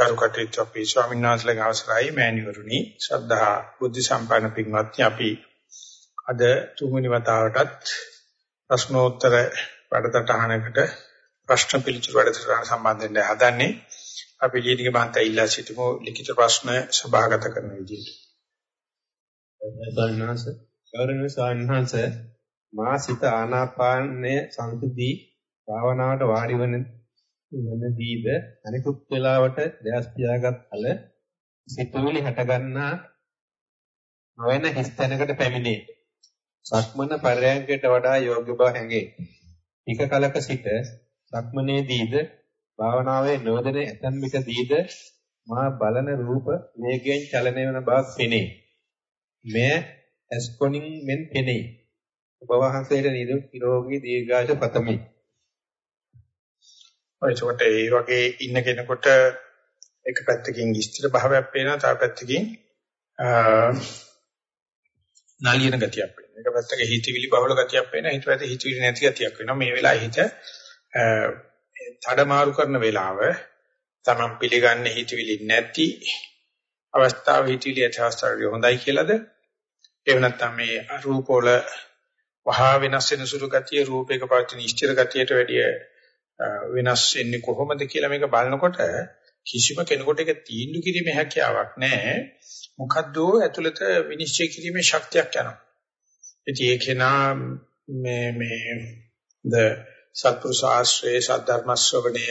කරුකටේච්ච අපේ ස්වාමීන් වහන්සේලාගේ අවසරයි මෑණිවරුනි. ශ්‍රද්ධා බුද්ධ සම්පන්න පින්වත්නි අපි අද තුන්වෙනි වතාවටත් ප්‍රශ්නෝත්තර වැඩසටහනකට ප්‍රශ්න පිළිතුරු වැඩසටහන සම්බන්ධයෙන් හදන්නේ. අපි ලිඛිත බන්තය ඉල්ලා සිටිමු. ලිඛිත ප්‍රශ්න සභාගත කරන විදිහට. සාරණාස ගෞරවනීය සාරණාස මා සිත ආනාපානය සංසිදී භාවනාවට වාඩි වන වනදීද අනිකුත් වේලාවට දැස් පියාගත් කල සිතුවිලි හටගන්නා නොවන හිස් තැනකට පැමිණේ. සක්මන පරයන්කයට වඩා යෝග්‍ය බව හැඟේ. ටික කලක සිට සක්මනේදීද භාවනාවේ නොදෙන ඇතන් විටදීද මා බලන රූප වේගයෙන් චලනය වන බවක් පෙනේ. මෙය ඇස්කොනින් මෙන් පෙනේ. ඔබ වහන්සේට නිදුක් නිරෝගී දීර්ඝායුෂ පතමි. ඒකට ඒ වගේ ඉන්න කෙනෙකුට එක පැත්තකින් ස්ථිර භාවයක් පේනවා තව පැත්තකින් නලියන ගතියක් වෙනවා. එක පැත්තක හිතවිලි බහුල ගතියක් වෙනවා ඊට පස්සේ හිතවිලි නැති ගතියක් වෙනවා. මේ වෙලාවේ හිත තඩමාරු කරන වෙලාව තමන් පිළිගන්නේ හිතවිලි නැති අවස්ථාව හිතවිලි ඇති අවස්ථාවේ හොඳයි කියලාද? එහෙම නැත්නම් මේ රූපවල වහා වෙනස් වෙන සුළු ගතිය රූපයක පවතින ස්ථිර ගතියට වැඩිය වෙනස් වෙන්නේ කොහොමද කියලා මේක බලනකොට කිසිම කෙනෙකුට ඒක තීන්දුව කිරීමේ හැකියාවක් නැහැ. මොකද්ද ඇතුළත විනිශ්චය කිරීමේ ශක්තියක් යනවා. ඉතින් ඒකේනා මේ මේ ද සත්පුරුෂ ආශ්‍රය සද්ධර්ම ශ්‍රවණය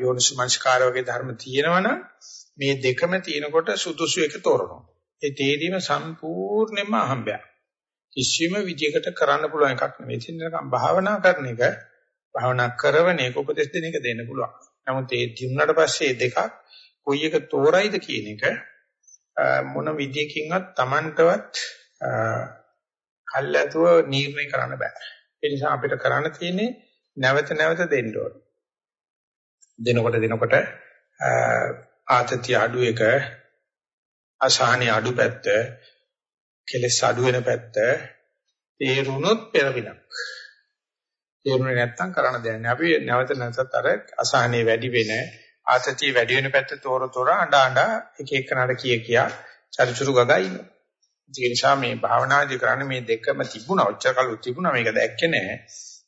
යෝනිසමංස්කාර වගේ ධර්ම තියෙනවනම් මේ දෙකම තියෙනකොට සුදුසු එක තෝරනවා. ඒ තේරීම සම්පූර්ණයෙන්ම අහඹයක්. කිසිම විදියකට කරන්න පුළුවන් එකක් නෙවෙයි. ඉතින් භාවනා කරන එක භාවනා කරවන එක උපදෙස් දෙන එක දෙන්න පුළුවන්. නමුත් ඒ දිනුනට පස්සේ දෙකක් කොයි එක තෝරයිද කියන එක මොන විදියකින්වත් Tamanටවත් කල්ැතුව නිර්ණය කරන්න බෑ. ඒ නිසා අපිට කරන්න තියෙන්නේ නැවත නැවත දෙන්න ඕන. දෙනකොට දෙනකොට ආතතිය අඩු එක අසහනේ අඩු පැත්ත කෙලස් අඩු වෙන පැත්ත තේරුණොත් පෙරවිලක්. තේරුනේ නැත්තම් කරන්න දෙයක් නෑ. අපි නැවත නැවතත් අර අසහනේ වැඩි වෙන ආතතිය වැඩි වෙන පැත්ත තෝර තෝර අඬ අඬ එක එකනට කිය කියා චරිචුරු ගගා ඉන්නවා. ඒ නිසා මේ භාවනාදි කරන්නේ මේ දෙකම තිබුණා. ඔච්චර කල් තිබුණා මේක දැක්කේ නෑ.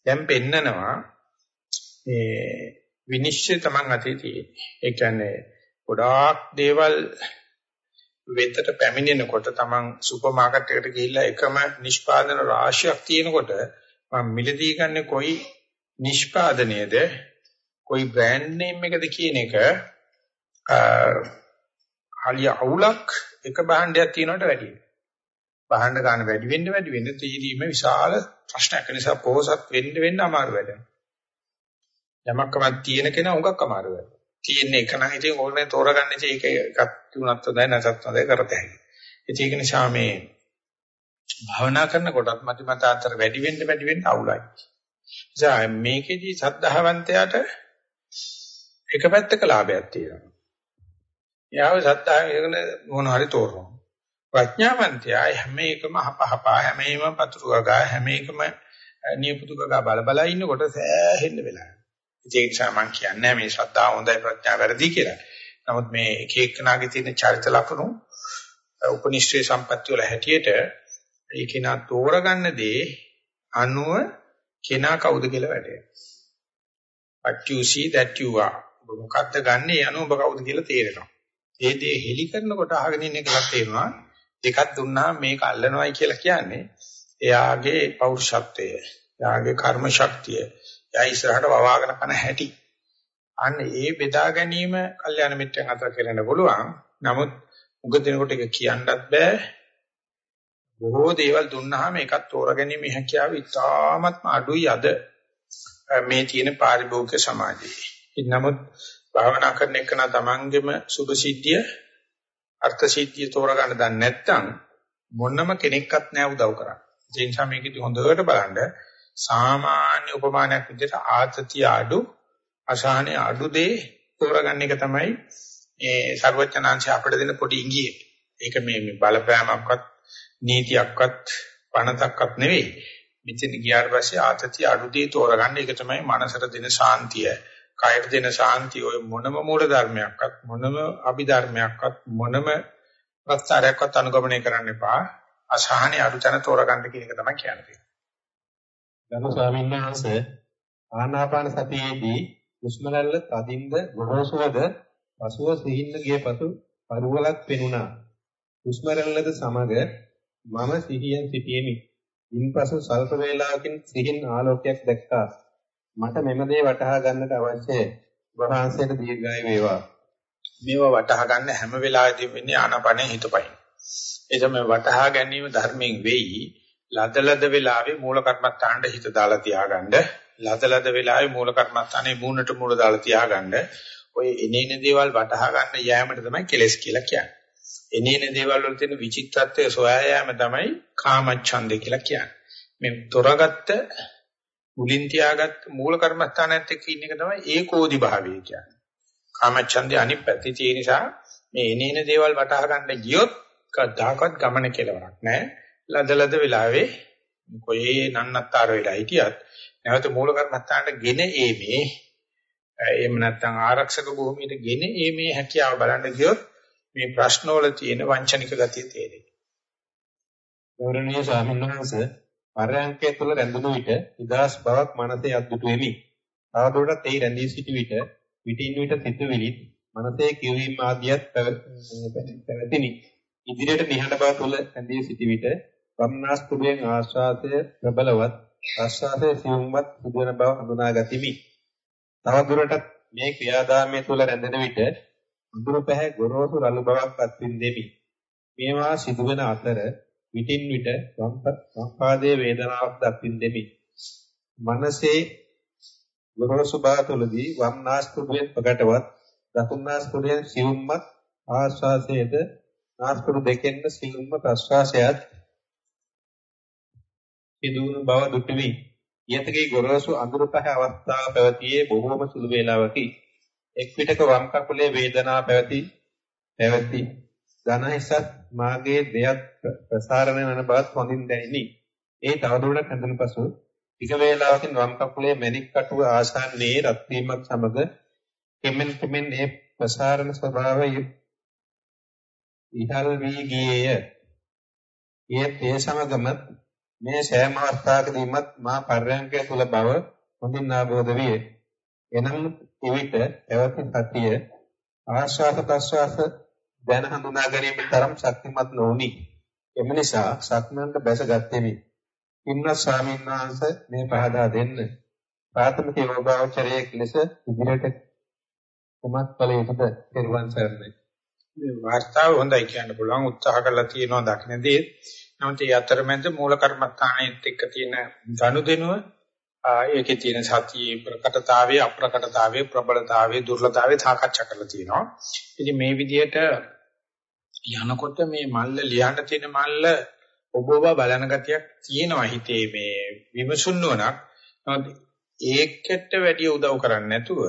දැන් පෙන්නනවා මේ විනිශ්චය Taman අතේ තියෙන්නේ. ඒ කියන්නේ ගොඩාක් දේවල් වෙතට පැමිණෙනකොට Taman සුපර් මාකට් එකට ගිහිල්ලා එකම නිෂ්පාදන රාශියක් තියෙනකොට මම මිලදී ගන්න කොයි නිෂ්පාදනයේද කොයි බ්‍රෑන්ඩ් නේම් එකද කියන එක හලිය අවුලක් එක භාණ්ඩයක් තියෙනවට වැඩියි. භාණ්ඩ ගන්න වැඩි වෙන්න වැඩි වෙන්න තීරීම විශාල ප්‍රශ්නයක් නිසා පොහසත් වෙන්න වෙන්න අමාරු වැඩ. යමක්කමක් තියෙන කෙනා උඟක් අමාරු වැඩ. තියෙන එක නම් ඉතින් ඕනේ තෝරගන්න ඉතින් ඒක එකක් තුනක් හොඳයි නැසත් හොඳයි කරත හැකියි. ඒක නිසා මේ භාවනා කරනකොටත් මති මතාන්තර වැඩි වෙන්න වැඩි වෙන්න අවුලයි. නිසා මේකෙදි සද්ධාවන්තයාට එක පැත්තක ලාභයක් තියෙනවා. යාව සද්ධාවෙන් මොන හරි තෝරනවා. ප්‍රඥාවන්තයා හැම එකම හපහපා හැම එකම පතුරු ගගා හැම එකම නියපුතු ගගා බල බල ඉන්නකොට සෑහෙන්න වෙලා. ඒ නිසා මම කියන්නේ මේ ශ්‍රද්ධාව හොඳයි ප්‍රඥාව වැරදි කියලා. නමුත් මේ එක එකනාගේ තියෙන චරිත ලක්ෂණ උපනිශ්‍රේ සම්පත්‍ය වල හැටියට ඒ කෙනා තෝරගන්න දේ අනුව කෙනා කවුද කියලා වැටෙනවා. what you see that you are. ඔබ මොකද්ද ගන්නෙ ඒ අනුව ඔබ කවුද කියලා තේරෙනවා. ඒ දේ හෙලි කරනකොට අහගෙන ඉන්න එකක් තේරෙනවා. දෙකක් දුන්නා මේක අල්ලනවයි කියලා කියන්නේ එයාගේ පෞරුෂත්වය, එයාගේ කර්ම ශක්තිය, එයා ඉස්සරහට වවාගෙන යන හැටි. අන්න ඒ බෙදා ගැනීම කල්යාණ මිත්‍රයන් අතර කරන්න පුළුවන්. නමුත් උග දෙනකොට ඒක කියන්නත් බෑ. බොහෝ දේවල් දුන්නාම ඒකත් තෝරාගැනීමේ හැකියාව ඉතාමත්ම අඩුයි අද මේ තියෙන පාරිභෝගික සමාජයේ. නමුත් භාවනා කරන එක නා තමන්ගෙම සුභ සිද්ධිය අර්ථ සිද්ධිය තෝරගන්න දන්නේ නැත්නම් මොනම කෙනෙක්වත් නෑ උදව් කරන්න. ඒ නිසා මේකෙදි හොඳට බලන්න සාමාන්‍ය උපමානයක් විදිහට ආතතිය අඩු අසහනේ අඩු දේ තෝරගන්න එක තමයි මේ ਸਰවඥාන්සේ අපිට දෙන පොඩි ඉඟිය. ඒක මේ බලපෑමක්වත් නීතියක්වත් පණතක්වත් නෙවෙයි. මෙතන ගියාට පස්සේ ආතතිය අඩුදී තෝරගන්න ඒක තමයි මනසට දෙන ශාන්තිය. කායට දෙන සාන්තිය ඔය මොනම මූල ධර්මයක්වත් මොනම අභිධර්මයක්වත් මොනම ප්‍රස්තාරයක්වත් අනුගමනය කරන්න එපා. අසහනේ අරුචන තෝරගන්න කියන එක තමයි කියන්නේ. ගරු ස්වාමීන් වහන්සේ ආනාපාන සතියේදී හුස්ම රැල්ල තදින්ද ගොරෝසුවද පසුව සිහින්න ගිය පසු පරුවලක් පෙනුණා. හුස්ම රැල්ලද සමග මම සිහියෙන් සිටියෙමි. ඉන්පසු සල්ප වේලාවකින් සිහින් ආලෝකයක් දැක්කා. මට මෙම දේ වටහා ගන්නට අවශ්‍යයි. වහන්සේට දීර්ඝායු වේවා. මේවා වටහා ගන්න හැම වෙලාවෙදීම වෙන්නේ ආනාපානෙ හිතපයින්. ඒ තමයි වටහා ගැනීම ධර්මයෙන් වෙයි. ලදලද වෙලාවේ මූල කර්මස්ථානට හිත දාලා තියාගන්න. ලදලද වෙලාවේ මූල කර්මස්ථානේ මූණට මූල දාලා තියාගන්න. ඔය එනේන දේවල් වටහා ගන්න යෑමට තමයි කෙලස් කියලා කියන්නේ. එනේන දේවල් වල තියෙන විචිත්තත්වය සොයා යාම තමයි කාමච්ඡන්දේ කියලා කියන්නේ. මේ තොරගත්ත මුලින් තියාගත්ත මූල කර්මස්ථානයත් එක්ක ඉන්න එක තමයි ඒකෝදි භාවය කියන්නේ. කාමච්ඡන්දේ අනිත් පැත්තේ තියෙන නිසා මේ එනේන දේවල් වටහා ගන්න ගියොත් කවදාකවත් ගමන කෙලවරක් නැහැ. ලදලද වෙලාවේ කොහේ නන්නත්තර වෙලා හිටියත් නැවත මූල කර්මස්ථානට ගෙන ඒමේ එහෙම නැත්නම් ආරක්ෂක භූමියට ගෙන ඒමේ හැකියාව බලන්න ගියොත් මේ ප්‍රශ්නවල තියෙන වංචනික ගතිය තේරෙයි. ගෞරවනීය ස්වාමීන් වහන්සේ පරයන්කය තුළ රැඳුණු විට නිදාස් බවක් මනසේ අද්දුටු වෙමි. තවදුරටත් ඒ රැඳී සිටි විට විටින් විට සිතුවිලි මනසේ කියවීම ආදියත් පැවතිනි. ඉදිරියට නිහඬ බව තුළ රැඳී සිටි විට වම්නාස්තුයෙන් ආශ්වාසය ප්‍රබලවත් ආශ්වාසයේ සියුම්වත් සිදුවන බව හඳුනා ගතිමි. තවදුරටත් මේ ක්‍රියාදාමයේ තුළ රැඳෙන විට අඳුර පැහැ ගොරෝසු රළු බවක් අත්විඳෙමි. මේවා සිදුවන අතර විටින් විට වම් පාදයේ වේදනාවක් දක්විඳෙමි. මනසේ ගොරෝසු බව තුළදී වම් නාස්පුඩුවේ ප්‍රකටවත් දකුණු නාස්පුඩුවේ සියුම්මත් ආශ්වාසයේද නාස්පුඩු දෙකෙන්ම සියුම්ම ප්‍රශ්වාසයත් සිදුවන බව දුටුමි. යතකේ ගොරෝසු අඳුර පැහැ අවස්ථාව පැවතියේ බොහෝම සුළු වේලාවකි. එක් විටක වම් කකුලේ වේදනාව පැවති පැවති ධන හිසත් මාගේ දෙයත් ප්‍රසාරණය වන බවත් හොඳින් දැනිනි. ඒ තවදුරටත් හැඳුණු පසු ටික වේලාවකින් වම් කකුලේ මැණික් කටුව ආසන්නයේ රත් වීමත් සමග කෙමෙන් කෙමෙන් ඒ ප්‍රසාරණ ස්වභාවය ඉහළ වී ගියේය. ඒ සමගම මේ සෑම අවස්ථාවකදීමත් මා පර්යංකය තුල බව හොඳින් ආબોධ විය. එනම් එවිට එවති සතිය ආශ්වාස ප්‍රශ්වාස දැන හඳුනා ගැනීම තරම් ශක්තිමත් නොවුනි. එම නිසා සක්මන්ට බැසගත්ෙමි. ඉන්න ස්වාමීන් වහන්සේ මේ පහදා දෙන්න. ප්‍රාථමික යෝගාචරයේ ලෙස ඉදිරියට කුමක් කළ යුතුද? පෙරවන් සරණයි. මේ වාර්තාව හොඳයි කියන්න පුළුවන් උත්සාහ කරලා තියෙනවා දක්නදී. නමුත් ඒ අතරමැද මූල කර්මස්ථානයේත් එක්ක තියෙන ගනුදෙනුව ඒකේ තියෙන සතියේ ප්‍රකටතාවය අප්‍රකටතාවය ප්‍රබලතාවය දුර්ලභතාවය සාකච්ඡා කරලා තියෙනවා. ඉතින් මේ විදිහට යනකොට මේ මල්ල ලියන්න තියෙන මල්ල ඔබ ඔබ බලන ගතියක් තියෙනවා හිතේ මේ විමසුන්නුවණක්. ඒකට වැඩි උදව් කරන්නේ නැතුව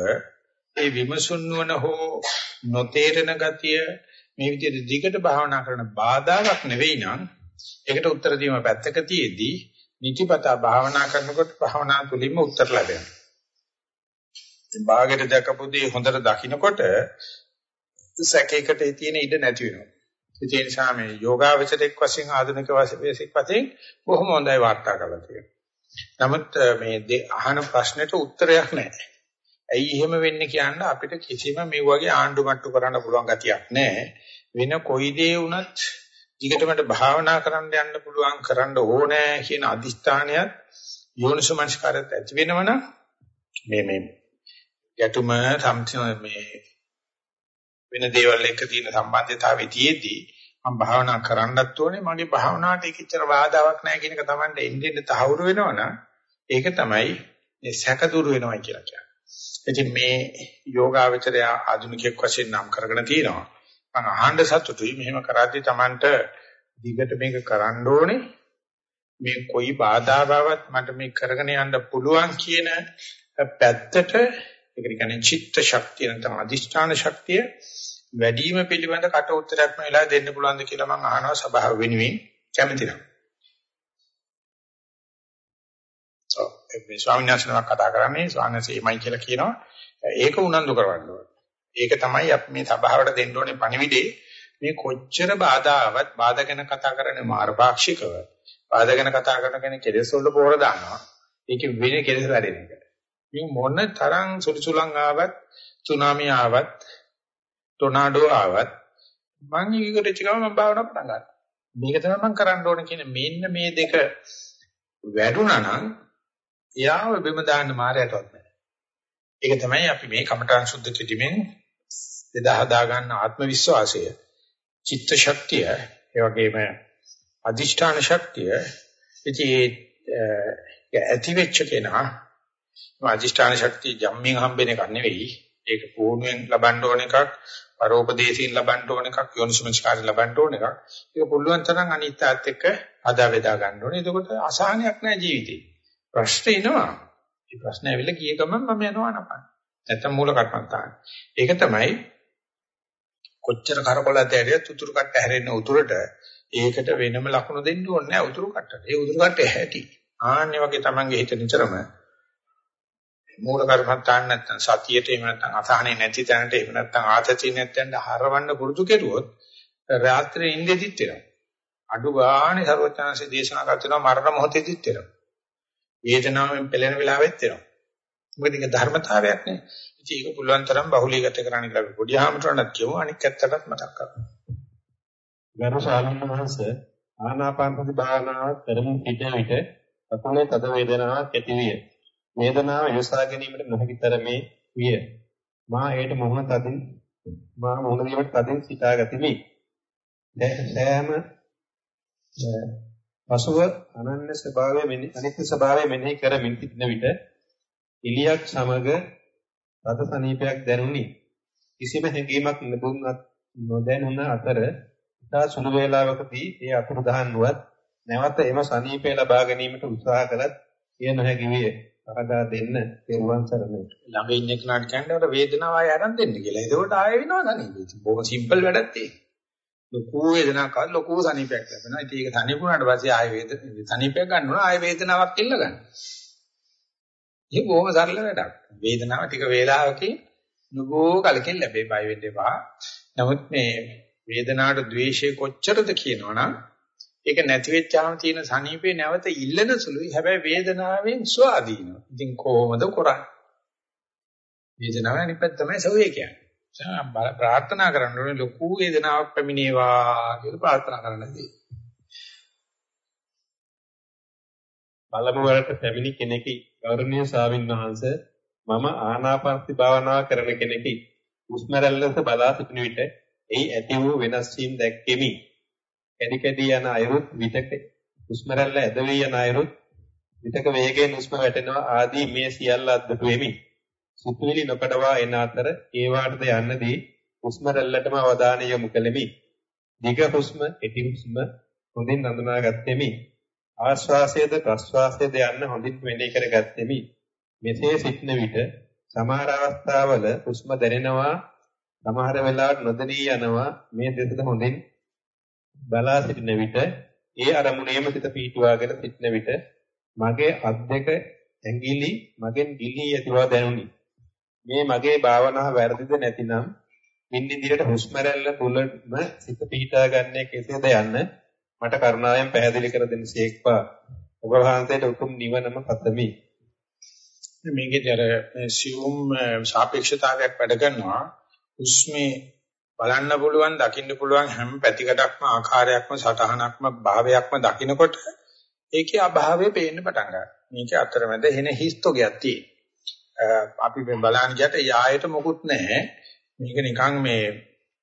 ඒ විමසුන්නුවන හෝ නොතේරෙන ගතිය මේ විදිහට දිගට භාවනා කරන බාධාවක් නෙවෙයි නම් ඒකට උත්තර දීම පැත්තක තියේදී නිතිපතා භාවනා කරනකොට භාවනා තුලින්ම උත්තර ලැබෙනවා. ඉතින් භාගයට දැකපු දේ හොඳට දකිනකොට සැකයකට තියෙන ඉඩ නැති වෙනවා. ඒ නිසා මේ යෝගාවචරයක් වශයෙන් ආධුනික වශයෙන් බොහොම හොඳයි වාර්තා කරලා තියෙනවා. නමුත් මේ අහන ප්‍රශ්නෙට උත්තරයක් නැහැ. ඇයි එහෙම වෙන්නේ කියන්න අපිට කිසිම මේ වගේ ආණ්ඩු මට්ටු කරන්න පුළුවන් ගතියක් නැහැ. වෙන කොයි දේ වුණත් ඊකටමට භාවනා කරන්න යන්න පුළුවන් කරන්න ඕනේ කියන අදිස්ථානයත් යෝනිසමංස්කාරයත් ඇති වෙනවනම් මේ මේ ගැටුම මේ වෙන දේවල් එක්ක තියෙන සම්බන්ධතාවය තියේදී මම භාවනා කරන්නත් ඕනේ මගේ භාවනාවට ඒකෙච්චර බාධාවක් නැහැ කියන එක Tamande එන්නේ තහවුරු වෙනවනම් ඒක තමයි මේ සැක දුරු වෙනවා කියලා කියන්නේ. ඉතින් මේ යෝගාවචරය ආධුනිකයෙක් වශයෙන් නම් කරගෙන තියෙනවා. මම අහන්න සතුටුයි මෙහෙම කරද්දී Tamanට දිගට මේක කරන්න ඕනේ මේ කොයි බාධාවක් මට මේ කරගෙන යන්න පුළුවන් කියන පැත්තට ඒක කියන්නේ චිත්ත ශක්තිය නැත්නම් අදිෂ්ඨාන ශක්තිය වැඩිම පිළිබඳ කට උත්තරයක්ම වෙලා දෙන්න පුළුවන්ද කියලා මම අහනවා සභාව වෙනුවෙන් කැමති නම්. ඔව් මේ ස්වාමීන් වහන්සේනම කතා කරන්නේ ස්වාමීන් වහන්සේමයි කියලා කියනවා. ඒක උනන්දු කරවන්න ඕනේ. ඒක තමයි අපි මේ සභාවට දෙන්න ඕනේ පණිවිඩේ. මේ කොච්චර බාධාවත් බාධා ගැන කතා කරන්නේ මාර්ගපාක්ෂිකව. බාධා ගැන කතා කරන කෙනෙක් කෙලෙස් වලට පොර දානවා. ඒකේ වෙන කෙලෙස් වැඩෙන එක. මේ මොන තරම් සුළුසුලං ආවත්, සුනාමි ආවත්, ටොනාඩෝ ආවත් මම ඊකට චිකම මම භාවනා පටන් ගන්නවා. මේක තමයි මම කරන්න ඕනේ කියන මෙන්න මේ දෙක වැඩුණා නම් එයාව බිම දාන්න මායයටවත් නැහැ. ඒක තමයි අපි මේ කමඨාන් සුද්ධ කිරීමෙන් දෙදා හදා ගන්න ආත්ම විශ්වාසය, චිත්ත ශක්තිය, ඒ වගේම අදිෂ්ඨාන ශක්තිය ඉතින් ඇති වෙච්ච කෙනා අදිෂ්ඨාන ශක්තිය ජම්මින් හම්බෙන එකක් නෙවෙයි. ඒක පූර්ණයෙන් ලබන්න ඕන එකක්, පරෝපදේශයෙන් ලබන්න ඕන එකක්, යෝනිසමස්කාරයෙන් ලබන්න ඕන එකක්. ඒක පුළුවන් තරම් අනිත්‍යත් එක්ක අදා වේදා ගන්න ඕනේ. එතකොට අසහනයක් නැහැ ජීවිතේ. ප්‍රශ්න එනවා. මේ ප්‍රශ්න ඇවිල්ලා ගිය ගමන් මම යනවා නපන. නැත්තම් මූල කර්මන්තාන. ඒක තමයි කොච්චර කරකොලද ඇරියත් උතුරු කට්ට හැරෙන්න උතුරට ඒකට වෙනම ලකුණු දෙන්න ඕනේ නැහැ උතුරු කට්ටට. ඒ උතුරු කට්ටේ හැටි. ආන්නේ වගේ Tamange හිත නිතරම මූල කර්මත්තාන් නැත්තම් සතියට එහෙම නැත්තම් අසහනේ නැති තැනට එහෙම නැත්තම් ආතතිය නැත්තම් හරවන්න පුරුදු කෙරුවොත් රාත්‍රියේ ඉඳෙදිත් වෙනවා. අඩු ගානේ ਸਰවඥාන්සේ දේශනා කරනවා මරණ මොහොතේදිත් වෙනවා. වේදනාවෙන් පෙළෙන වෙලාවෙත් වෙනවා. මොකද ඒක ධර්මතාවයක් නේ. ඉතින් ඒක පුළුවන් තරම් බහුලීගත කරන්න කියලා අපි පොඩි ආමතුරණක් කියමු අනික් ඇත්තටත් මතක් කරගන්න. ගරු ශාලන වහන්සේ ආනාපාන සති භාවනාව කරමින් සිට විට අකුණේ තද වේදනාවක් ඇති විය. වේදනාව යොසා ගැනීමට නොහැකි තරමේ විය. මා ඒට මොහොන තදින් මා මොහොන දීමට තදින් සිතා ගතිමි. සෑම පසුව අනන්‍ය ස්වභාවය අනිත්‍ය ස්වභාවය මෙනෙහි කරමින් සිටින විට ඉලියක් සමග රත සනීපයක් දැනුනි. කිසිම හැඟීමක් නොදුන්නත් නොදැනුන අතර ඉතා සුළු වේලාවකදී ඒ අතුරු දහන්නුවත් නැවත එම සනීපය ලබා ගැනීමට උත්සාහ කළත් එය නොහැකි විය. පහදා දෙන්න තෙරුවන් සරණයි. ළඟ ඉන්න කෙනාට කියන්නේ වේදනාව ආය අරන් දෙන්න කියලා. එතකොට ආයෙ වෙනවා සනීපෙ. බොහොම සිම්පල් වැඩක් තියෙන්නේ. ලොකු වේදනාවක් ආව ලොකු සනීපයක් ලැබෙනවා. ඉතින් ඒක සනීපුණාට පස්සේ ආයෙ වේද සනීපයක් ගන්න ඕන ආයෙ වේදනාවක් ඉල්ල ගන්න. ඒක බොහොම සරල වැඩක්. වේදනාව ටික වේලාවකින් නුගෝ කලකින් ලැබේ බය වෙන්න එපා. නමුත් මේ වේදනාවට ද්වේෂය කොච්චරද කියනවනම් ඒක නැති වෙච්චාම තියෙන සනීපේ නැවත ඉල්ලන සුළුයි. හැබැයි වේදනාවෙන් ස්වාධීනව. ඉතින් කොහොමද කරන්නේ? වේදනාව අනිපත් තමයි සෝය කියන්නේ. ප්‍රාර්ථනා කරන්න ඕනේ ලොකු වේදනාවක් පැමිණේවා කියලා ප්‍රාර්ථනා කරන්නදී. බලමු වලට පැමිණි කෙනෙකි ගෞරවනීය ස්වාමින් වහන්සේ මම ආනාපානසති භාවනාව කරන කෙනෙකි. හුස්ම රැල්ලට බලා සිටින විට එහි ඇති වූ වෙනස් වීම් දැක්කෙමි. කැඩි කැඩි යන අයුරුත් විතක හුස්ම රැල්ල ඇද වී යන අයුරුත් විතක වේගයෙන් හුස්ම වැටෙනවා ආදී මේ සියල්ල අද්දුටු වෙමි. සිතුවිලි නොකඩවා එන අතර ඒ වාටද යන්නදී හුස්ම රැල්ලටම අවධානය යොමු කෙලෙමි. දිග හුස්ම, කෙටි හුස්ම හොඳින් අඳුනාගත්තෙමි. ආශ්වාසයේද ප්‍රශ්වාසයේද යන්න හොඳින් මෙනෙහි කරගත්තෙමි. මෙසේ සිටන විට සමහර අවස්ථාවල හුස්ම දැනෙනවා සමහර වෙලාවට නොදැනී යනවා මේ දෙසට හොඳින් බලා සිටින විට ඒ අරමුණේම සිත පීටුවාගෙන සිටින විට මගේ අත් දෙක ඇඟිලි මගෙන් ගිලී ඇතිව දැනුනි. මේ මගේ භාවනාව වැරදිද නැතිනම් ඉන් ඉදිරියට හුස්ම රැල්ල තුලම සිත පීටා ගන්නේ කෙසේද යන්න මට කරුණාවෙන් පැහැදිලි කර දෙන්නසේක්වා. ඔබ වහන්සේට උතුම් නිවනම පතමි. මේකේදී අර සියුම් සාපේක්ෂතාවයක් වැඩ කරනවා. හුස්මේ බලන්න පුළුවන් දකින්න පුළුවන් හැම පැතිකඩක්ම ආකාරයක්ම සටහනක්ම භාවයක්ම දකිනකොට ඒකේ අභාවය පේන්න පටන් ගන්නවා. මේකේ අතරමැද එන හිස්තෝගයක් තියෙනවා. අපි මේ බලන්න ගියට යායට මොකුත් නැහැ. මේක නිකන් මේ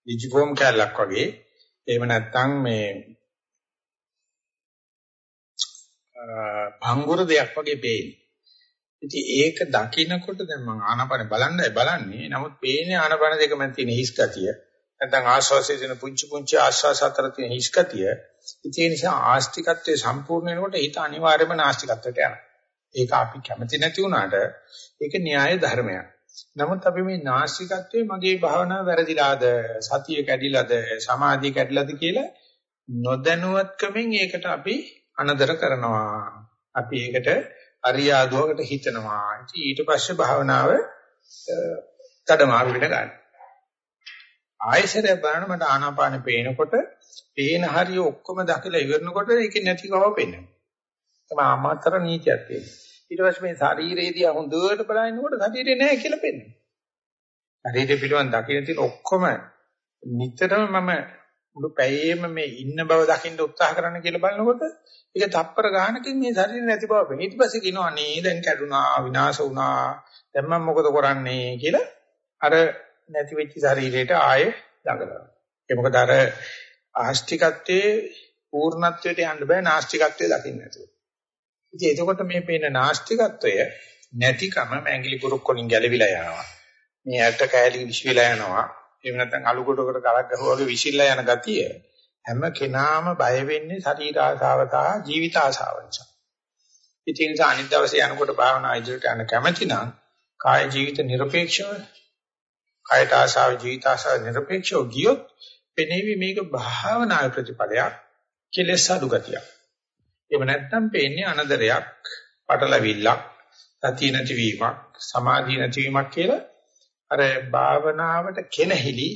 ඩිජිෆෝම් කැලක් වගේ. එහෙම නැත්නම් මේ භංගුර දෙයක් වගේ පේන්නේ. ඉතින් ඒක දකින්නකොට දැන් මම ආනපන බලන්නයි බලන්නේ. නමුත් පේන්නේ ආනපන දෙක මැද තියෙන හිස් ගතිය. නැත්නම් ආශ්වාසයේ තියෙන පුංචි පුංචි ආශ්වාස අතර තියෙන හිස් ගතිය. ඒ නිසා ආස්තිකත්වයේ සම්පූර්ණ වෙනකොට හිත අනිවාර්යයෙන්ම නාස්තිකත්වයට යනවා. ඒක අපි කැමති නැති වුණාට ඒක න්‍යාය ධර්මයක්. නමුත් අපි මේ නාස්තිකත්වයේ මගේ භාවනාව වැරදිලාද සතිය කැඩිලාද සමාධිය කැඩිලාද කියලා නොදැනුවත්කමින් ඒකට අපි අනදර කරනවා. අපි ඒකට අරියාදුවකට හිතනවා. ඊට පස්සේ භාවනාව තඩමාරුවට ගන්න. ආයසරය බලන මට ආනාපාන පේනකොට පේන හරිය ඔක්කොම දකලා ඉවරනකොට ඒකේ නැති කව පේනවා. තමයි අමාතර නීතියක් තියෙන්නේ. ඊට පස්සේ මේ ශරීරයේදී හොඳට බලනකොට ශරීරේ නැහැ කියලා පේනවා. ශරීරය පිළිවන් දකින්න තියෙන ඔක්කොම නිතරම මම මුළු පැයේම මේ ඉන්න බව දකින්න උත්සාහ කරන්න කියලා බලනකොට ඒක තප්පර ගානකින් මේ ශරීරේ නැති බව පේන. ඊට පස්සේ කියනවා නේ දැන් කැඩුනා විනාශ වුණා. දැන් මම මොකද කරන්නේ කියලා අර නැති වෙච්ච ශරීරයට ආයේ දඟලනවා. ඒ මොකද අර ආස්තිකත්වයේ පූර්ණත්වයට යන්න බෑ නාස්තිකත්වයේ දකින්න නැතුව. ඉතින් එතකොට මේ පේන නාස්තිකත්වය නැතිකම මැංගිලි පුරුක් වලින් ගැලවිලා යනවා. මේ ඇට කෑලි විශ්විලා යනවා. එහෙම නැත්නම් අලු කොටකට ගලක් ගහුවා වගේ විසිරලා යන ගතිය හැම කෙනාම බය වෙන්නේ ශරීර ආශාව සහ ජීවිත ආශාව නිසා. ඉතින් අනිත් දවසේ යනකොට භාවනා ඉදිරියට යන කැමැති නම් කාය ජීවිත নিরপেক্ষව කායට ආශාව ජීවිත ආශාව নিরপেক্ষව ගියොත් පෙනේවි මේක භාවනා ප්‍රතිඵලයක් කෙලෙස් අඩු ගතියක්. එහෙම නැත්නම් පේන්නේ අනදරයක්, පටලවිල්ලක්, සතිය නැතිවීමක්, සමාධිය නැතිවීමක් කියලා අර භාවනාවට කෙනහිලි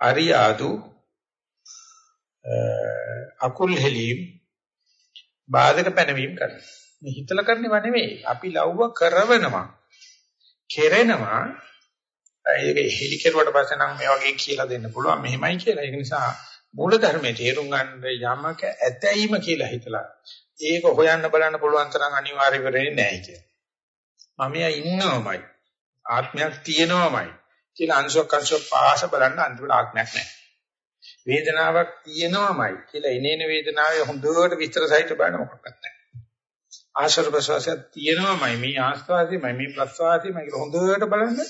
අරියාදු අකුල් හෙලීම් බාධක පැනවීම කරනවා. මේ හිතලා කරනව නෙවෙයි. අපි ලව්ව කරවනවා. කෙරෙනවා. ඒක හෙලි කෙරුවට පස්සේ නම් මේ වගේ කියලා දෙන්න පුළුවන්. මෙහෙමයි කියලා. ඒක නිසා මූල ධර්මයේ තේරුම් ගන්න යමක ඇතැයිම කියලා හිතලා ඒක හොයන්න බලන්න පුළුවන් තරම් අනිවාර්ය වෙන්නේ නැහැ කියලා. මම ඉන්නවමයි. ආත්මයක් තියෙනවමයි කියලා අංශයක් අංශයක් පාස බලන්න අන්තිමට ආත්මයක් නැහැ. වේදනාවක් තියෙනවමයි කියලා එනේන වේදනාවේ හොඳට විස්තර සහිත බලන්න මොකක්වත් නැහැ. ආශ්‍රව ප්‍රසවාසය තියෙනවමයි මේ ආස්වාසියමයි මේ ප්‍රසවාසියමයි කියලා හොඳට බලන්න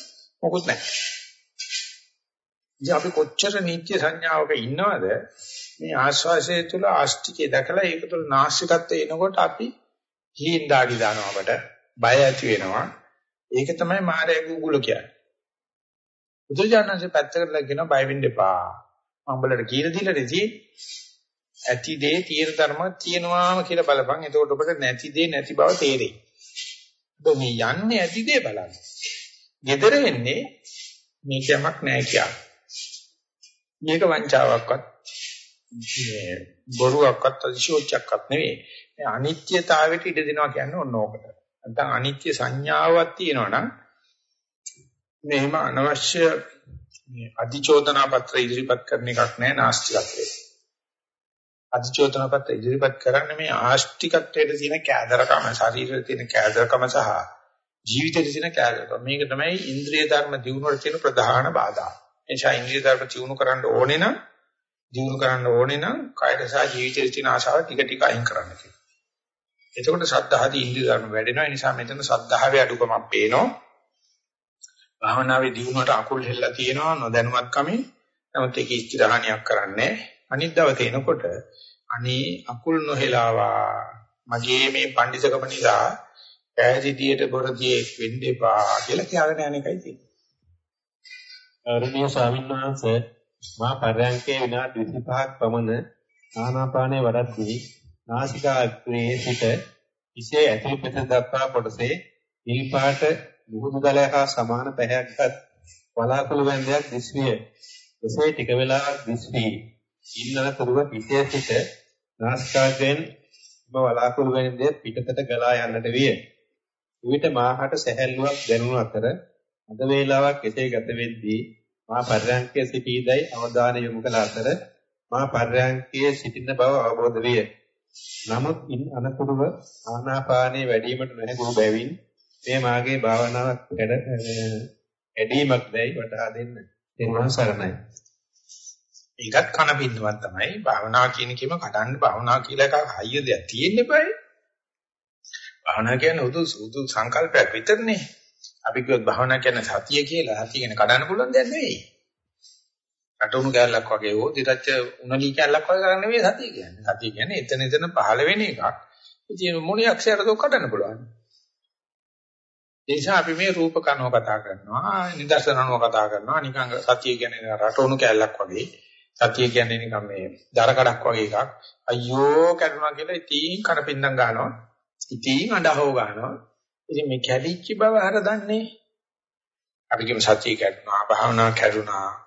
මොකුත් නැහැ. ඉතින් අපි කොච්චර නිත්‍ය සංඥාවක ඉන්නවද මේ ආශ්වාසය තුළ ආස්තිකේ දැකලා ඒක තුළ නාස්තිකත්වය එනකොට අපි හීන් දාඩි දානවා අපට බය ඇති වෙනවා ඒක තමයි මායя ගුගුල කියන්නේ. බුදුජානන්සේ පැත්තකට ලගෙන බය වෙන්න එපා. මම උඹලට කියලා දීලා දෙති ඇති දේ තියෙන ධර්ම තියෙනවාම කියලා බලපන්. එතකොට ඔබට නැති දේ නැති බව තේරෙයි. ඔබ මේ යන්නේ ඇති දේ බලන්න. gedere වෙන්නේ මේක යමක් නැහැ කියලා. මේක වංචාවක්වත් මේ බොරුවක්වත් අදිශෝචයක්වත් නෙවෙයි. මේ අනිත්‍යතාවයට ඉඩ දෙනවා කියන්නේ ඔන්න ඕකට. නැත්නම් අනිත්‍ය සංඥාවක් තියෙනවනම් මෙහෙම අනවශ්‍ය මේ අධිචෝදනා පත්‍ර ඉදිරිපත් කරන එකක් නෑ නාස්තිකත්වයේ. අධිචෝදනා පත්‍ර ඉදිරිපත් කරන්නේ මේ ආස්තිකත්වයේ තියෙන කෑදරකම, ශරීරයේ තියෙන කෑදරකම සහ ජීවිතයේ තියෙන කෑදරකම. මේක තමයි ඉන්ද්‍රිය ධර්ම දියුණුවට තියෙන ප්‍රධාන බාධා. එනිසා ඉන්ද්‍රිය ධර්ම දියුණු කරන්න ඕනේ නම් දියුණු කරන්න ඕනේ නම් කායත සහ ජීවිතයේ තියෙන ආශාව ටික ටික අයින් කරන්න කියලා. එතකොට සද්ධාදී ඉන්ද්‍රිය ධර්ම වැඩෙනවා. ඒ නිසා මෙතන සද්ධාවේ අඩුකමක් පේනවා. භාවනාවේ දියුණුවට අකුල් හෙල්ලලා තියෙනවා නොදැනුවත්කමේ. නමුත් ඒක ඉස්තිරහණියක් කරන්නේ අනිත් දවසේ එනකොට අනේ අකුල් නොහෙලාවා මගේ මේ පඬිසකම නිසා ඈදිදියට බොරදියේ වෙන්න එපා කියලා කියගෙන යන එකයි තියෙන්නේ. අරුණිය ස්වාමීන් වහන්සේ මා පරයන්කේ විනාඩි 25ක් පමණ ආනාපානය වඩද්දී නාසිකාග්‍රයේ සිට ඉසේ ඇතුළු පෙත දක්වා කොටසේ නිල් පාට මුහුදු ගලය හා සමාන පැහැයක්වත් වලාකුළු වැන්දයක් දිස්විය. එසේ ටික වේලාවක් දිස්වී ඉන්නතුරුව ඉසේ සිට නාසිකාග්‍රයෙන් ඔබ වලාකුළු වැන්දය පිටතට ගලා යන්නට විය. විවිධ මාහට සැහැල්ලුවක් දැනුණු අතර අද වේලාවක් එසේ ගත වෙද්දී මා පර්යංකයේ සිටීදයි අවධානය යොමු කළ අතර මා පර්යංකයේ සිටින බව අවබෝධ විය. නමුත් ඉන් අනතුරුව ආනාපානයේ වැඩිවීමට නොහැකු බැවින් මේ මාගේ භාවනාවක් වැඩිවීමක් දැයි වටහා දෙන්න. එනවා සරණයි. ඒකත් කන බින්දුවක් තමයි භාවනා කියන කීම කඩන්න භාවනා කියලා එකක් හයිය දෙයක් තියෙන්න eBay. භාවනා කියන්නේ උදු උදු සංකල්පයක් විතරනේ. අපි කිව්වොත් භාවනා කියන්නේ සතිය කියලා. සතිය කියන්නේ කඩන්න පුළුවන් දෙයක් නෙවෙයි. රටුණු කැලලක් වගේ හෝ දිරච්ච උණලී කැලලක් වගේ කරන්නේ නෙවෙයි සතිය කියන්නේ. සතිය කියන්නේ එතන එතන පහළ වෙන එකක්. ඉතින් මොණි අක්ෂරද කඩන්න පුළුවන්. ඒ නිසා අපි මේ රූප කනව කතා කරනවා, නිදර්ශනනව කතා කරනවා. නිකන් සතිය කියන්නේ රටුණු කැලලක් වගේ. සතිය කියන්නේ නිකන් මේ දර කඩක් වගේ එකක්. අයියෝ කරුණා කියලා ඉතින් කනපින්දම් ගන්නවා. ඉතින් අඬහව ගන්නවා. ඉතින් මේ කැලිච්ච බව අර දන්නේ අපි කියමු සතිය කැඩුනා, භාවනා කැඩුනා.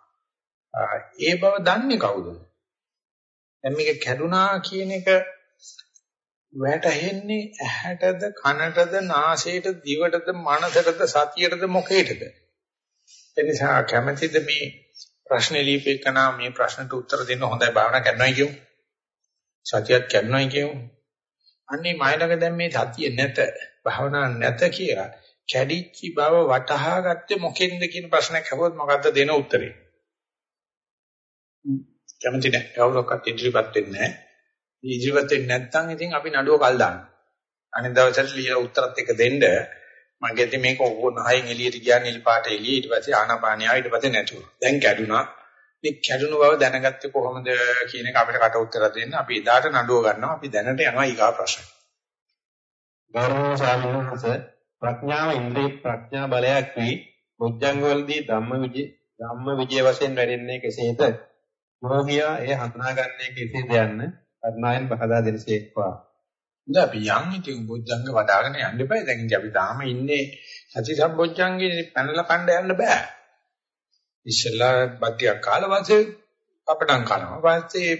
ඒ බව දන්නේ කවුද? දැන් මේක කැඩුනා කියන එක වැටහෙන්නේ ඇහැටද, කනටද, නාසයටද, දිවටද, මනසටද, සතියටද මොකේටද? එනිසා කැමැතිද මේ ප්‍රශ්න ලියපෙකනා මේ ප්‍රශ්නට උත්තර දෙන්න හොඳයි භාවනා කරනවා කියමු. සතියත් කරනවා කියමු. අන්නේ මයිලක දැන් මේ සතිය නැත, භාවනා නැත කියලා කැඩිච්ච බව වටහා ගත්තේ මොකෙන්ද කියන ප්‍රශ්නයක් අහුවොත් මොකද්ද දෙන උත්තරේ? කැමති නැහැ. කවුරක්වත් ඉදිරිපත් වෙන්නේ නැහැ. ඉදිරිපත් වෙන්නේ නැත්නම් ඉතින් අපි නඩුව කල් දානවා. අනිත් දවසට ලියලා උත්තරත් එක දෙන්න මගේ ඉතින් මේක ඕන හයින් එළියට ගියා නිල් පාට එළිය ඊට පස්සේ ආනාපානිය ඊට පස්සේ නැතුව. දැන් කැඩුනා. මේ කැඩුණු බව දැනගත්තේ කොහොමද කියන එක අපිට කට උත්තර දෙන්න. අපි එදාට නඩුව ගන්නවා. අපි දැනට යනවා ඊගා ප්‍රශ්න. ගෞරවනීය ස්වාමීන් වහන්සේ ප්‍රඥාව ඉන්ද්‍රිය ප්‍රඥා බලයක් වී මුජ්ජංගවලදී ධම්ම විජය ධම්ම විජය වශයෙන් වැඩෙන්නේ කෙසේද? යෝගියා එය හඳුනාගන්නේ කෙසේද යන්න කරුණාවෙන් පහදා දෙනසේක්වා. දැන් අපි යන් ඉතින් බොජ්ජංග වඩ아가න යන්න බෑ. දැන් ඉතින් අපි තාම ඉන්නේ සති සම්බොජ්ජංගේ පැනලා කණ්ඩ යන්න බෑ. ඉස්සෙල්ලා බද්ධියක් කාලා වාසේ අපඩම් කනවා. වාසේ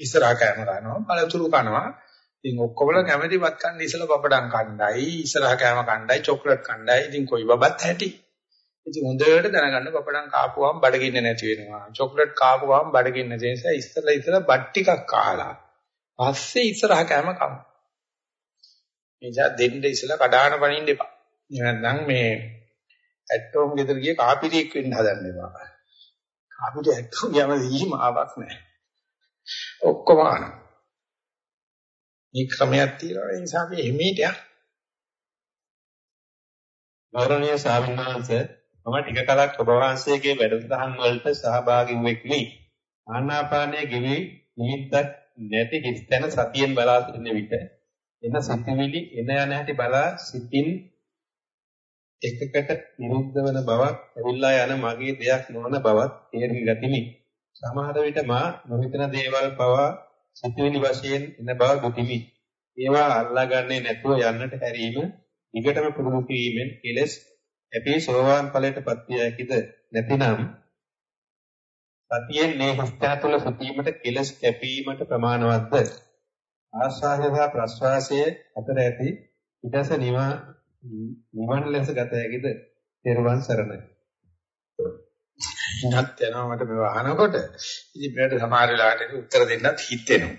ඉස්සරහා කැම කනවා. පළතුරු කනවා. ඉතින් ඔක්කොමල කැමතිවත් කන්න ඉස්සෙල්ලා පපඩම් කණ්ඩායි, ඉස්සරහා කැම කණ්ඩායි, චොක්ලට් කණ්ඩායි. ඉතින් කොයි බබත් ඇති. ඉතින් හොඳට දැනගන්න පපඩම් කාපුවාම බඩගින්න නැති වෙනවා. චොක්ලට් කාපුවාම බඩගින්න නැති නිසා ඉස්සෙල්ලා ඉස්සෙල්ලා බත් ටිකක් කාලා. පස්සේ ඉස්සරහා කැම කනවා. නිසා දෙන්න ඉස්සලා කඩාන පනින්න එපා. නැත්නම් මේ ඇටෝම් ගෙදර ගිය කාපිරියෙක් වෙන්න හදන්න එපා. කාපිරිය ඇටෝම් යම දීමාවක් නැහැ. ඔක්කොම අන. මේ ක්‍රමයක් තියෙනවා ඒ නිසා අපි එමෙට යන්න. ගෞරවනීය ස්වාමීන් වහන්සේ මම ටික කලක් ඔබ වහන්සේගේ වැඩසටහන් වලට සහභාගී වෙක්මි. ආනාපානයේ ගෙවි නිහිද්දක් නැති හිස්තැන සතියෙන් බලා සිටින විට එන සිතිවිලි එන යන හැටි බලා සිතින් එකකට නිරුද්ධ වන බවක්, ඇවිල්ලා යන මගේ දෙයක් නොවන බවක් තේරුම් ගතිමි. සමහර විට මා නොහිතන දේවල් පවා සිතිවිලි වශයෙන් එන බව දුකිමි. ඒවා අල්ලාගන්නේ නැතුව යන්නට හැරීම ඊකටම පුරුදු කිරීමෙන් කෙලස් ඇපී සෝවාන් ඵලයටපත් විය හැකිද? නැතිනම් සතියෙන් මේ හස්තය තුළ සිටීමට කෙලස් කැපීමට ප්‍රමාණවත්ද? ආශ්වාසය සහ ප්‍රශ්වාසය අතර ඇති ඊටස නිවන ලෙස ගත හැකිද? තෙරුවන් සරණයි. නැත් යනවා මට මේ වහනකොට ඉතින් මේකට සමහර වෙලාවට උත්තර දෙන්නත් හිතෙනවා.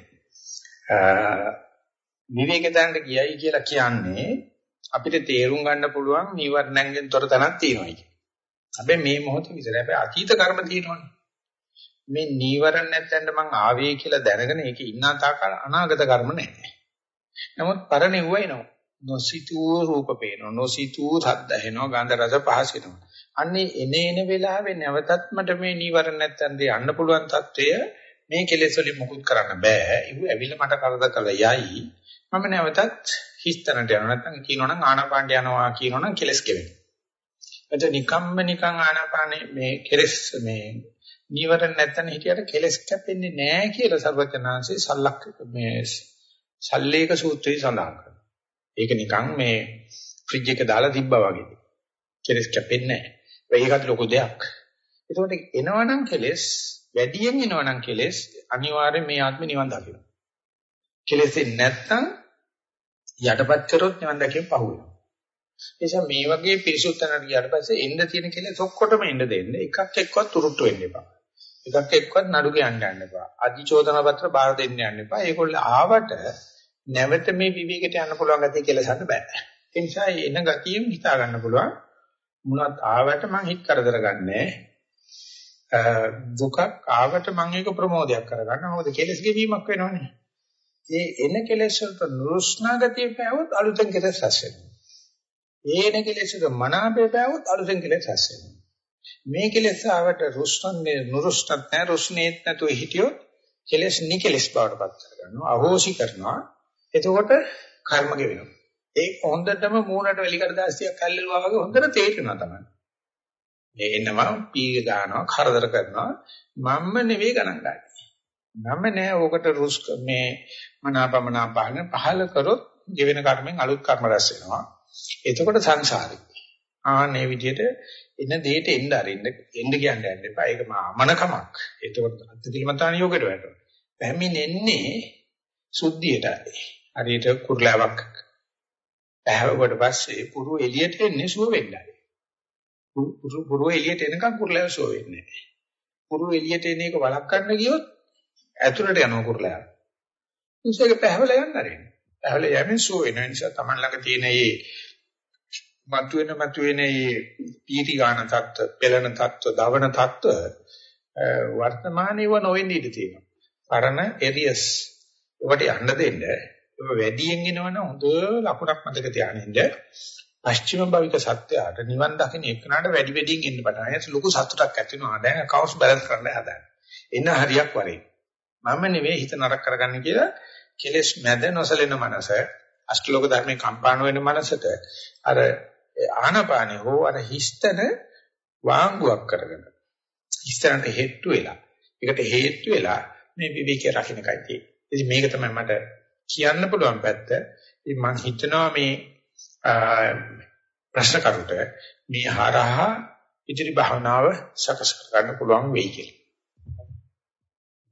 විවේක තැනට ගියයි කියලා කියන්නේ අපිට තේරුම් ගන්න පුළුවන් නීවරණයෙන් තොර තැනක් තියෙනවා කියන්නේ. හැබැයි මේ මොහොතේ විතර. හැබැයි අතීත කර්ම තියෙනවනේ. මේ නීවරණ නැත්නම් මං ආවේ කියලා දැනගෙන ඒකේ ඉන්නා තාක අනාගත කර්ම නැහැ. නමුත් පරණෙව්ව එනවා. නොසිතූ රූප පේනවා. නොසිතූ සද්ද ඇහෙනවා. ගන්ධ රස පහස එනවා. අන්නේ එනේන වෙලාවේ නැවතත් මට මේ නීවරණ නැත්නම් දේ යන්න පුළුවන් తත්වය මේ කෙලෙස් වලින් මුකුත් කරන්න බෑ. ඒක ඇවිල්ලා මට කරදර කළා යයි. මම නැවතත් හිස්තැනට යනවා. නැත්නම් කියනවනම් ආනාපානට යනවා කියනවනම් කෙලස් කෙවෙනවා. එතන නිකම්ම නිකං ආනාපානේ මේ කෙලස් මේ නීවරණ නැත්තන හිටියට කෙලස් කැපෙන්නේ නැහැ කියලා සර්වඥාන්සේ සල්ලක් මේ සල්ලේක සූත්‍රයේ සඳහන් කරනවා. ඒක නිකන් මේ ෆ්‍රිජ් එක දාලා තිබ්බා වගේ. කෙලස් කැපෙන්නේ නැහැ. ඒකත් ලොකු දෙයක්. ඒකෝට එනවනම් කෙලස් වැඩියෙන් එනවනම් කෙලස් අනිවාර්යෙන් මේ ආත්මේ නිවන් දකින්න. කෙලෙසෙන් නැත්තම් යටපත් කරොත් නිවන් දැකීම පහ වෙනවා. නිසා මේ වගේ පිරිසුත්තනට ගියාට පස්සේ එන්න තියෙන කෙලෙස් ඔක්කොටම එන්න දෙන්න. එකක් එක්කවත් උරුට්ට වෙන්න එපා. එකක් එක්කවත් නඩු කියන්න යන්න එපා. අධිචෝදන පත්‍ර බාර දෙන්න යන්න එපා. ඒගොල්ල ආවට නැවත මේ විවේකයට යන්න පුළුවන් ගැතිය කෙලසන්න බෑ. ඒ නිසා එන ගතියෙන් හිතා ගන්න පුළුවන්. මුලත් ආවට මං හිත කරදර ගන්නෑ. දුකක් ආවට මං ඒක ප්‍රමෝදයක් කරගන්න. මොකද කෙලස් ගෙවීමක් වෙනවනේ. ඒ එන කෙලෙස් වලට නුරුස්නා ගතිය පැවොත් අලුතෙන් කෙලෙස් රැස් වෙනවා. ඒන කෙලෙස් වල මනාපේ පැවොත් අලුතෙන් කෙලෙස් රැස් වෙනවා. මේ කෙලෙස් ආවට රුස්නන්නේ නුරුස්නත් නැහැ රුස්නේත් නැතුව හිටියොත් කෙලෙස් නිකෙලෙස් බවට පත් කරගන්නවා. අහෝසි කරනවා. එතකොට කර්ම ගෙවෙනවා. ඒ හොඳටම මූණට වෙලිකඩ දාස්තියක් කල්ලුවා වගේ හොඳට තේරෙනවා තමයි. මේ එනවා පීග ගන්නවා කරදර කරනවා මම්ම නෙවෙයි ගණන් ගන්නේ. මම නෑ ඕකට රුස් මේ මනාපමනා පහන පහල කරොත් ජීවෙන කර්මෙන් අලුත් කර්ම රැස් වෙනවා. එතකොට සංසාරේ. ආන්නේ විදිහට එන දෙයට එන්න අරින්න එන්න කියන්න යන්න එපා. ඒක මා අමනකමක්. ඒක අත්තිකිලමතාන යෝගයට වැටෙනවා. පැමිණෙන්නේ සුද්ධියටයි. හරියට කුරුලාවක් පැහැවුවට පස්සේ පුරු එළියට එන්නේ සුව වෙන්නයි. පුරු පුරු එළියට එනකම් කුරුලාව සුව වෙන්නේ නැහැ. පුරු එළියට එන එක වළක්වන්න ගියොත් ඇතුළට යනවා කුරුලාව. ඉතින් ඒක පැහැවල යන්න ආරෙන්න. පැහැවල යමින් සුව වෙන නිසා Taman ළඟ තියෙන මේ මතුවෙන මතුවෙන මේ පීටි ගාන තත්ත්ව, පෙළෙන තත්ත්ව, දවන තත්ත්ව වර්තමානයේව නොවෙන්න ඉඩ තියෙනවා. පරණ එරියස් ඒවට යන්න දෙන්න. ඒක වැඩියෙන් එනවනම් හොඳ ලකුණක් මතක තියාගන්න. පශ්චිම භවික සත්‍යයට නිවන් දකින්න එක්කනට වැඩි වැඩියෙන් එන්න පටන් ගන්නවා. ඒක ලොකු සතුටක් ඇති වෙනවා. දැන් අකවුන්ට්ස් බැලන්ස් කරන්න හදන්න. එන්න හරියක් වරේ. මම නෙවෙයි හිත නරක කරගන්න කියලා කෙලස් මැද නොසලෙන මනස අෂ්ටලෝක ධර්මේ කම්පාණ වෙන මනසට අර ආනපානෙ හෝ අර හිස්තන වාංගුවක් කරගෙන හිස්තනට හේතු වෙලා ඒකට හේතු වෙලා මේ විවේකයේ රකින්නයි තියෙන්නේ. ඉතින් මේක තමයි මට කියන්න පුළුවන් පැත්ත. ඉතින් මම හිතනවා මේ ප්‍රශ්න කරුට මේ හරහා ඉදිරි භාවනාව සකස් කරගන්න පුළුවන් වෙයි කියලා.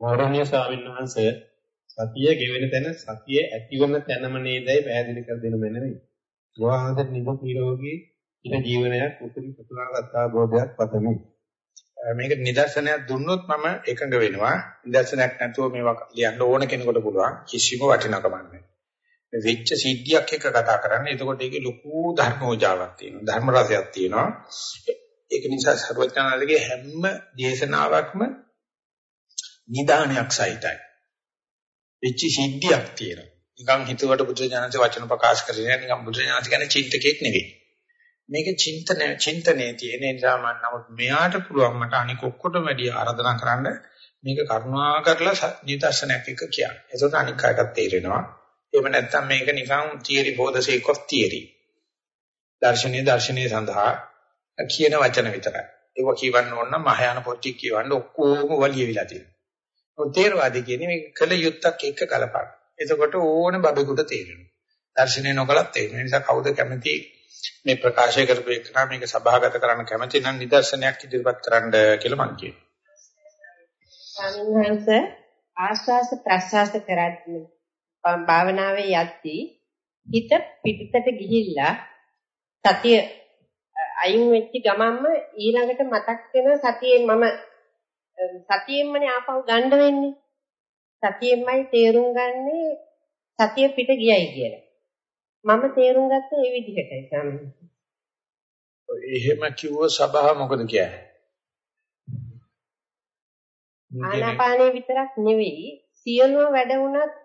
ගෞරවනීය ස්වාමීන් වහන්සේ සතිය ගෙවෙන තැන සතිය ඇතිවන තැනම නේදයි පැහැදිලි කර දෙනු මැනවි. වහන්සේ නිබොක් නිරෝගී ඉන ජීවනයක් උතුම් සතුරාගත අවබෝධයක් පතමි. මේක නිදර්ශනයක් දුන්නොත් මම එකඟ වෙනවා. නිදර්ශනයක් නැතුව මේවා ලියන්න ඕන කෙනෙකුට පුළුවන්. කිසිම වටිනකමක් නැහැ. මේ වෙච්ච සිද්ධියක් එක කතා කරන්නේ. එතකොට ඒකේ ලොකු ධර්මෝජාවක් තියෙනවා. ධර්ම රසයක් තියෙනවා. ඒක නිසා සර්වඥානලගේ හැම දේශනාවක්ම නිදානයක් සහිතයි. වෙච්ච සිද්ධියක් තියෙනවා. නිකන් හිතුවට බුදුජානක වචන ප්‍රකාශ කරන්නේ නැහැ. නිකන් බුදුජානක කියන්නේ චින්තකෙක් නෙවෙයි. මේක චින්තන චින්තනයේ තියෙන නිසා මම නමුත් මෙයාට පුළුවන් මට අනික ඔක්කොටම වැඩි ආරාධනා කරන්න මේක කරුණා කරලා නිදර්ශනයක් එක කියන්න. ඒකට අනික් අයටත් තේරෙනවා. එහෙම නැත්නම් මේක නිකන් තියරි බෝධසේක ඔෆ් තියරි. දර්ශනීය දර්ශනීය සඳහා කියන වචන විතරයි. ඒක කියවන්න ඕන නම් මහායාන පොත්ටි කියවන්න ඔක්කොම වලියවිලා තියෙනවා. ඔය තේරවාදී කියන්නේ මේක කළ යුත්තක් එක්ක කලපන. එතකොට ඕන බබෙකුට තේරෙනවා. දර්ශනීය නොකලත් තේරෙනවා. ඒ නිසා කවුද කැමති මේ ප්‍රකාශය කරපු එක නම් මේක සභාගත කරන්න කැමති නම් නිදර්ශනයක් ඉදිරිපත් කරන්න කියලා මම කියනවා. ස්වාමීන් වහන්සේ ආශ්වාස ප්‍රශ්වාස කරද්දී භාවනාවේ යද්දී හිත පිටතට ගිහිල්ලා සතිය අයින් වෙච්ච ගමන්ම ඊළඟට මතක් වෙන සතියේ මම සතියෙන්මනේ ආපහු ගන්න වෙන්නේ. සතියෙන්මයි තේරුම් ගන්නේ සතිය පිට ගියයි කියලා. මම තේරුම් ගත්තේ ඒ විදිහටයි සම්මත. එහෙම කිව්ව සබහ මොකද කියන්නේ? ආනාපානේ විතරක් නෙවෙයි සියලුම වැඩ වුණත්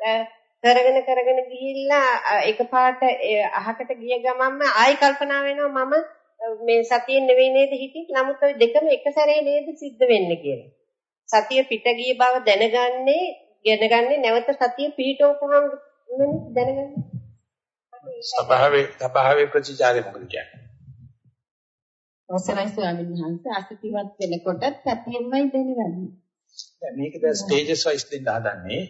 කරගෙන කරගෙන ගිහිල්ලා එකපාරට අහකට ගිය ගමන්ම ආයි කල්පනා වෙනවා මම මේ සතියෙන් නෙවෙයි නේද හිටියේ නමුත් ওই දෙකම එක සැරේ නේද සිද්ධ වෙන්නේ කියලා. සතිය පිට ගිය බව දැනගන්නේ දැනගන්නේ නැවත සතිය පිටවපුවම දැනගන්නේ. ස්වභාවයේ ස්වභාවයේ ප්‍රතිචාරය මොකද කියන්නේ? අවසරයි ස්වාමීන් වහන්සේ අසතිවත් වෙනකොට සතියෙන්මයි දැනගන්නේ. දැන් මේක දැන් ස්ටේජස් වයිස් දෙන්න හදන්නේ.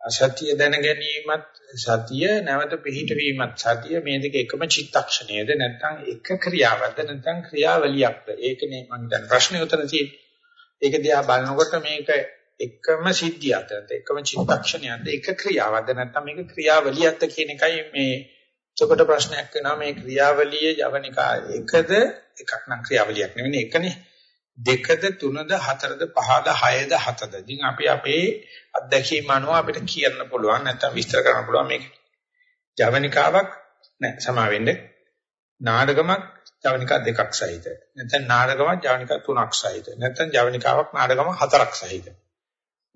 අසතිය දැන ගැනීමත් සතිය නැවත පිහිටවීමත් සතිය මේ දෙක එකම චිත්තක්ෂණයේද නැත්නම් එක ක්‍රියාවක්ද නැත්නම් ක්‍රියාවලියක්ද? ඒකනේ මම දැන් ප්‍රශ්නේ උතන තියෙන්නේ. ඒක දිහා බලනකොට මේක එකම සිද්ධියක්ද? එකම චිත්තක්ෂණයක්ද? එක ක්‍රියාවක්ද? නැත්නම් මේක ක්‍රියාවලියක්ද කියන එකයි මේ එතකොට ප්‍රශ්නයක් වෙනවා. මේ ක්‍රියාවලිය යවනිකා එකද එකක් නම් ක්‍රියාවලියක් නෙවෙයි. එකනේ. දෙකද තුනද හතරද පහද හයද හතද. ඉතින් අපි අපේ අත්දැකීම් අනුව අපිට කියන්න පුළුවන්. නැත්නම් විස්තර කරන්න පුළුවන් මේක. ජවනිකාවක් නෑ. සමා වෙන්නේ. නාඩගමක් ජවනිකා දෙකක් සහිත. නැත්නම් නාඩගමක් ජවනිකා තුනක් සහිත. නැත්නම් ජවනිකාවක් නාඩගම හතරක් සහිත.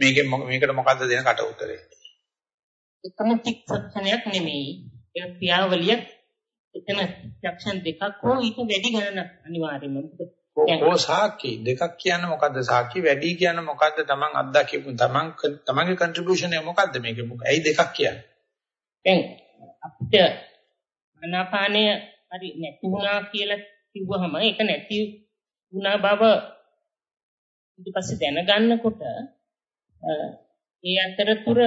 මේකෙන් මේකට මොකද්ද දෙන කට උත්තරේ? එකම චිත්තක්ෂණයක් නෙමෙයි. ඒ ක්‍රියාවලිය එතන ක්ෂණ දෙකක් හෝ ඊට වැඩි ගණනක් අනිවාර්යයෙන්ම. ඕ සාකි දෙකක් කියන්නේ මොකද්ද සාකි වැඩි කියන්නේ මොකද්ද? Taman අත්දැකීම Taman Tamanගේ contribution එක මොකද්ද මේක? ඇයි දෙකක් කියන්නේ? දැන් අපිට අනාපානය හරි නැති වුණා කියලා කිව්වහම ඒක නැති වුණා බව ඊට පස්සේ දැනගන්නකොට ඒ අතරතුර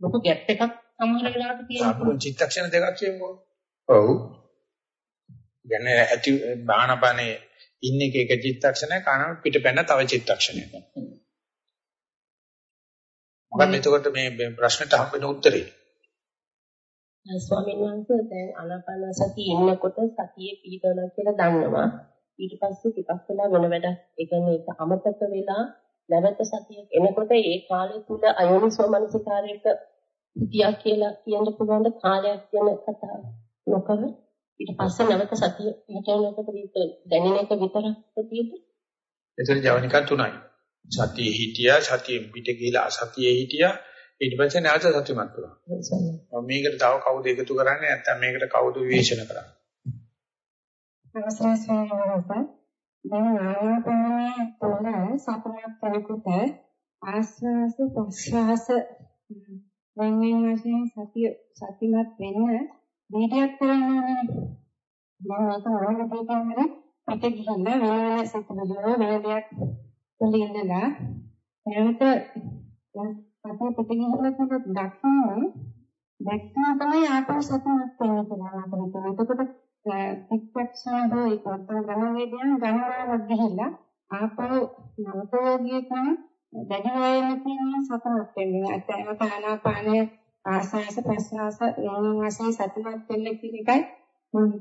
ලොකු ගැප් එකක් සමහර වෙලාවට තියෙනවා. සාපුන් චිත්තක්ෂණ දෙකක් කියමුකෝ. ඔව්. කියන්නේ ඇති බාහනපනේ ඉන්න එක එක චිත්තක්ෂණයක් කනම පිටපැන්න තව චිත්තක්ෂණයක්. මොකක්ද එතකොට මේ ප්‍රශ්නට හම්බෙන උත්තරේ? ස්වාමීන් වහන්සේ දැන් ආනාපාන සතිය ඉන්නකොට සතිය පිටවනවා කියලා දන්නවා. ඊට පස්සේ ටිකක් වෙලා වෙන වැඩක් ඒ කියන්නේ ඒක අමතක වෙලා නැවත සතිය එනකොට ඒ කාලය තුල අයෝනිසෝ මනසිකාරයක හිටියා කියලා කියන්න පුළුවන් කාලයක් ගැන කතා නොකර ඊට පස්සේ නැවත සතිය හිතනකොට දැනෙන එක විතරක් තියෙද? එතන ජවනිකා තුනයි. සතියේ හිටියා සතියෙන් පිට ගිහලා අසතියේ හිටියා ඊට පස්සේ නැවත සතුටුමත්. මම මේකට තව කවුද එකතු කරන්නේ නැත්නම් මේකට කවුද විවේචන කරන්නේ? අවසරයි ස්වාමීන් දැන් ආනාපානය තුළ සතුටක් වෙනකොට ආස්වාස ප්‍රශ්වාස වෙන වෙන වශයෙන් සතිය සතිමත් වෙන්න වීඩියක් ඕනේ. දැන් මේක මොනවද කියන්නේ? පිට ගිහින් වෙන සතුටුදෝ වෙන තුළ ඉඳලා නැවත සතිය පිට ගිහින් තමයි දක්වන්නේ. දැක්කම තමයි ආපහු සතිමත් වෙන්නේ කියලා අපිට හිතෙනවා. එතකොට පිටක්ෂණය ඒක වත්තන ගණනේදී ගණනාවක් ගිහිල්ලා ආපහු නවතෝගිය තමයි දැඩි වේන තියෙන සතමත් වෙන්නේ. අතන ආනාපානය ආස්වාස ප්‍රස්වාස වෙන වශයෙන් සතිමත් වෙන්න කියන එකයි මම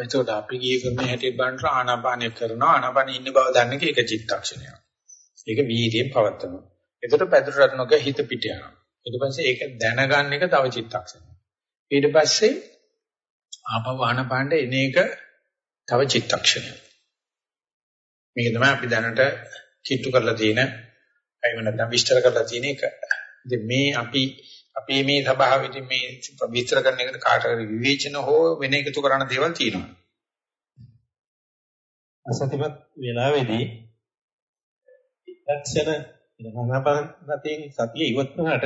එතකොට අපි ගියේ කරන හැටියට බලනකොට ආනාපානය කරනවා ආනාපානෙ ඉන්න බව දන්න එක එක චිත්තක්ෂණයක්. ඒක වීර්යයෙන් පවත්නවා. එතකොට පැදුරට නොග හිත පිට යනවා. ඊට පස්සේ ඒක දැනගන්න එක තව චිත්තක්ෂණයක්. ඊට පස්සේ ආපහු ආනපානට එන එක තව චිත්තක්ෂණයක්. මේක තමයි අපි දැනට කිට්ටු කරලා තියෙන අයිව නැත්නම් විස්තර කරලා තියෙන එක. ඉතින් මේ අපි අපේ මේ සභාවෙදී මේ විස්තර කරන එකට කාටද විවේචන හෝ වෙන එකතු කරන දේවල් තියෙනවා. අසතිමත් වෙලාවේදී ඉක්ෂණ මනබන්තයෙන් සතිය ඉවත් වුණාට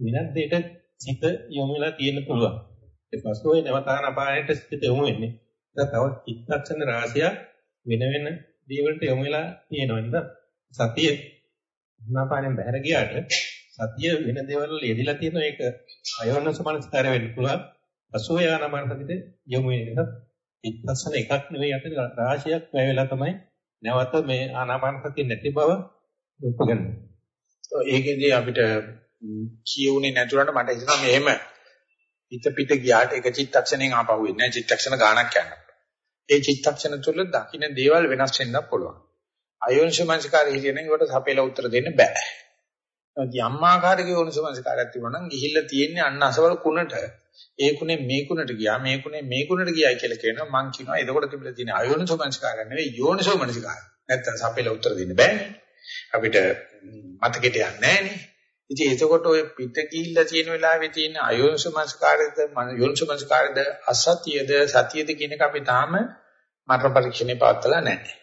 වෙනත් දෙයකට සිත යොමු වෙලා තියෙන්න පුළුවන්. ඒ පස්සේ නැවතන අපායට සිත යොමු වෙන්නේ. ඒක තව චිත්තක්ෂණ රාශිය වෙන වෙන දේවලට යොමු වෙලා තියෙනවා නේද? සතිය මනපාණයෙන් බැහැර ගියාට සතිය වෙන දේවල් වල යෙදিলা තියෙන එක අයෝනස මනස්කාරය වෙන්න පුළුවන්. පස්සේ යන මාර්ගwidetilde යොමු වෙන නිසා චිත්තක්ෂණ එකක් නෙවෙයි අතර රාශියක් වැය වෙලා තමයි නැවත මේ ආනාපාන සතිය නැති බව උපගන්නේ. ඒකෙදී අපිට කියුනේ නැතුණට මට හිතෙනවා මෙහෙම හිත පිට ගියාට එක චිත්තක්ෂණයෙන් ආපහු වෙන්නේ නැහැ චිත්තක්ෂණ ගාණක් යනවා. ඒ චිත්තක්ෂණ තුළ දකින්න දේවල් වෙනස් වෙන්න පුළුවන්. අයෝනිසමංසකාරය හිතෙන ඒකට සපේලා උත්තර දෙන්න බෑ. යම් ආකාරයක යෝනිසමංසකාරයක් තිබුණා නම් ගිහිල්ලා තියෙන්නේ අන්න අසවල කුණට. ඒ කුණේ මේ කුණට ගියා මේ කුණේ මේ කුණට ගියායි කියලා කියනවා මං කියනවා එතකොට තිබිලා තියෙන අයෝනිසමංසකාරය නෙවෙයි යෝනිසමංසකාරය. නැත්තම් සපේලා උත්තර දෙන්න බෑනේ. අපිට මතකෙට යන්නේ නෑනේ. ඉතින් එතකොට ඔය පිට කිහිල්ලා තියෙන වෙලාවේ තියෙන අයෝනිසමස්කාරයද යෝනිසමස්කාරයද අසතියද සතියද කියන එක අපි තාම මරණ පරීක්ෂණේ පවත්ලා නැහැ.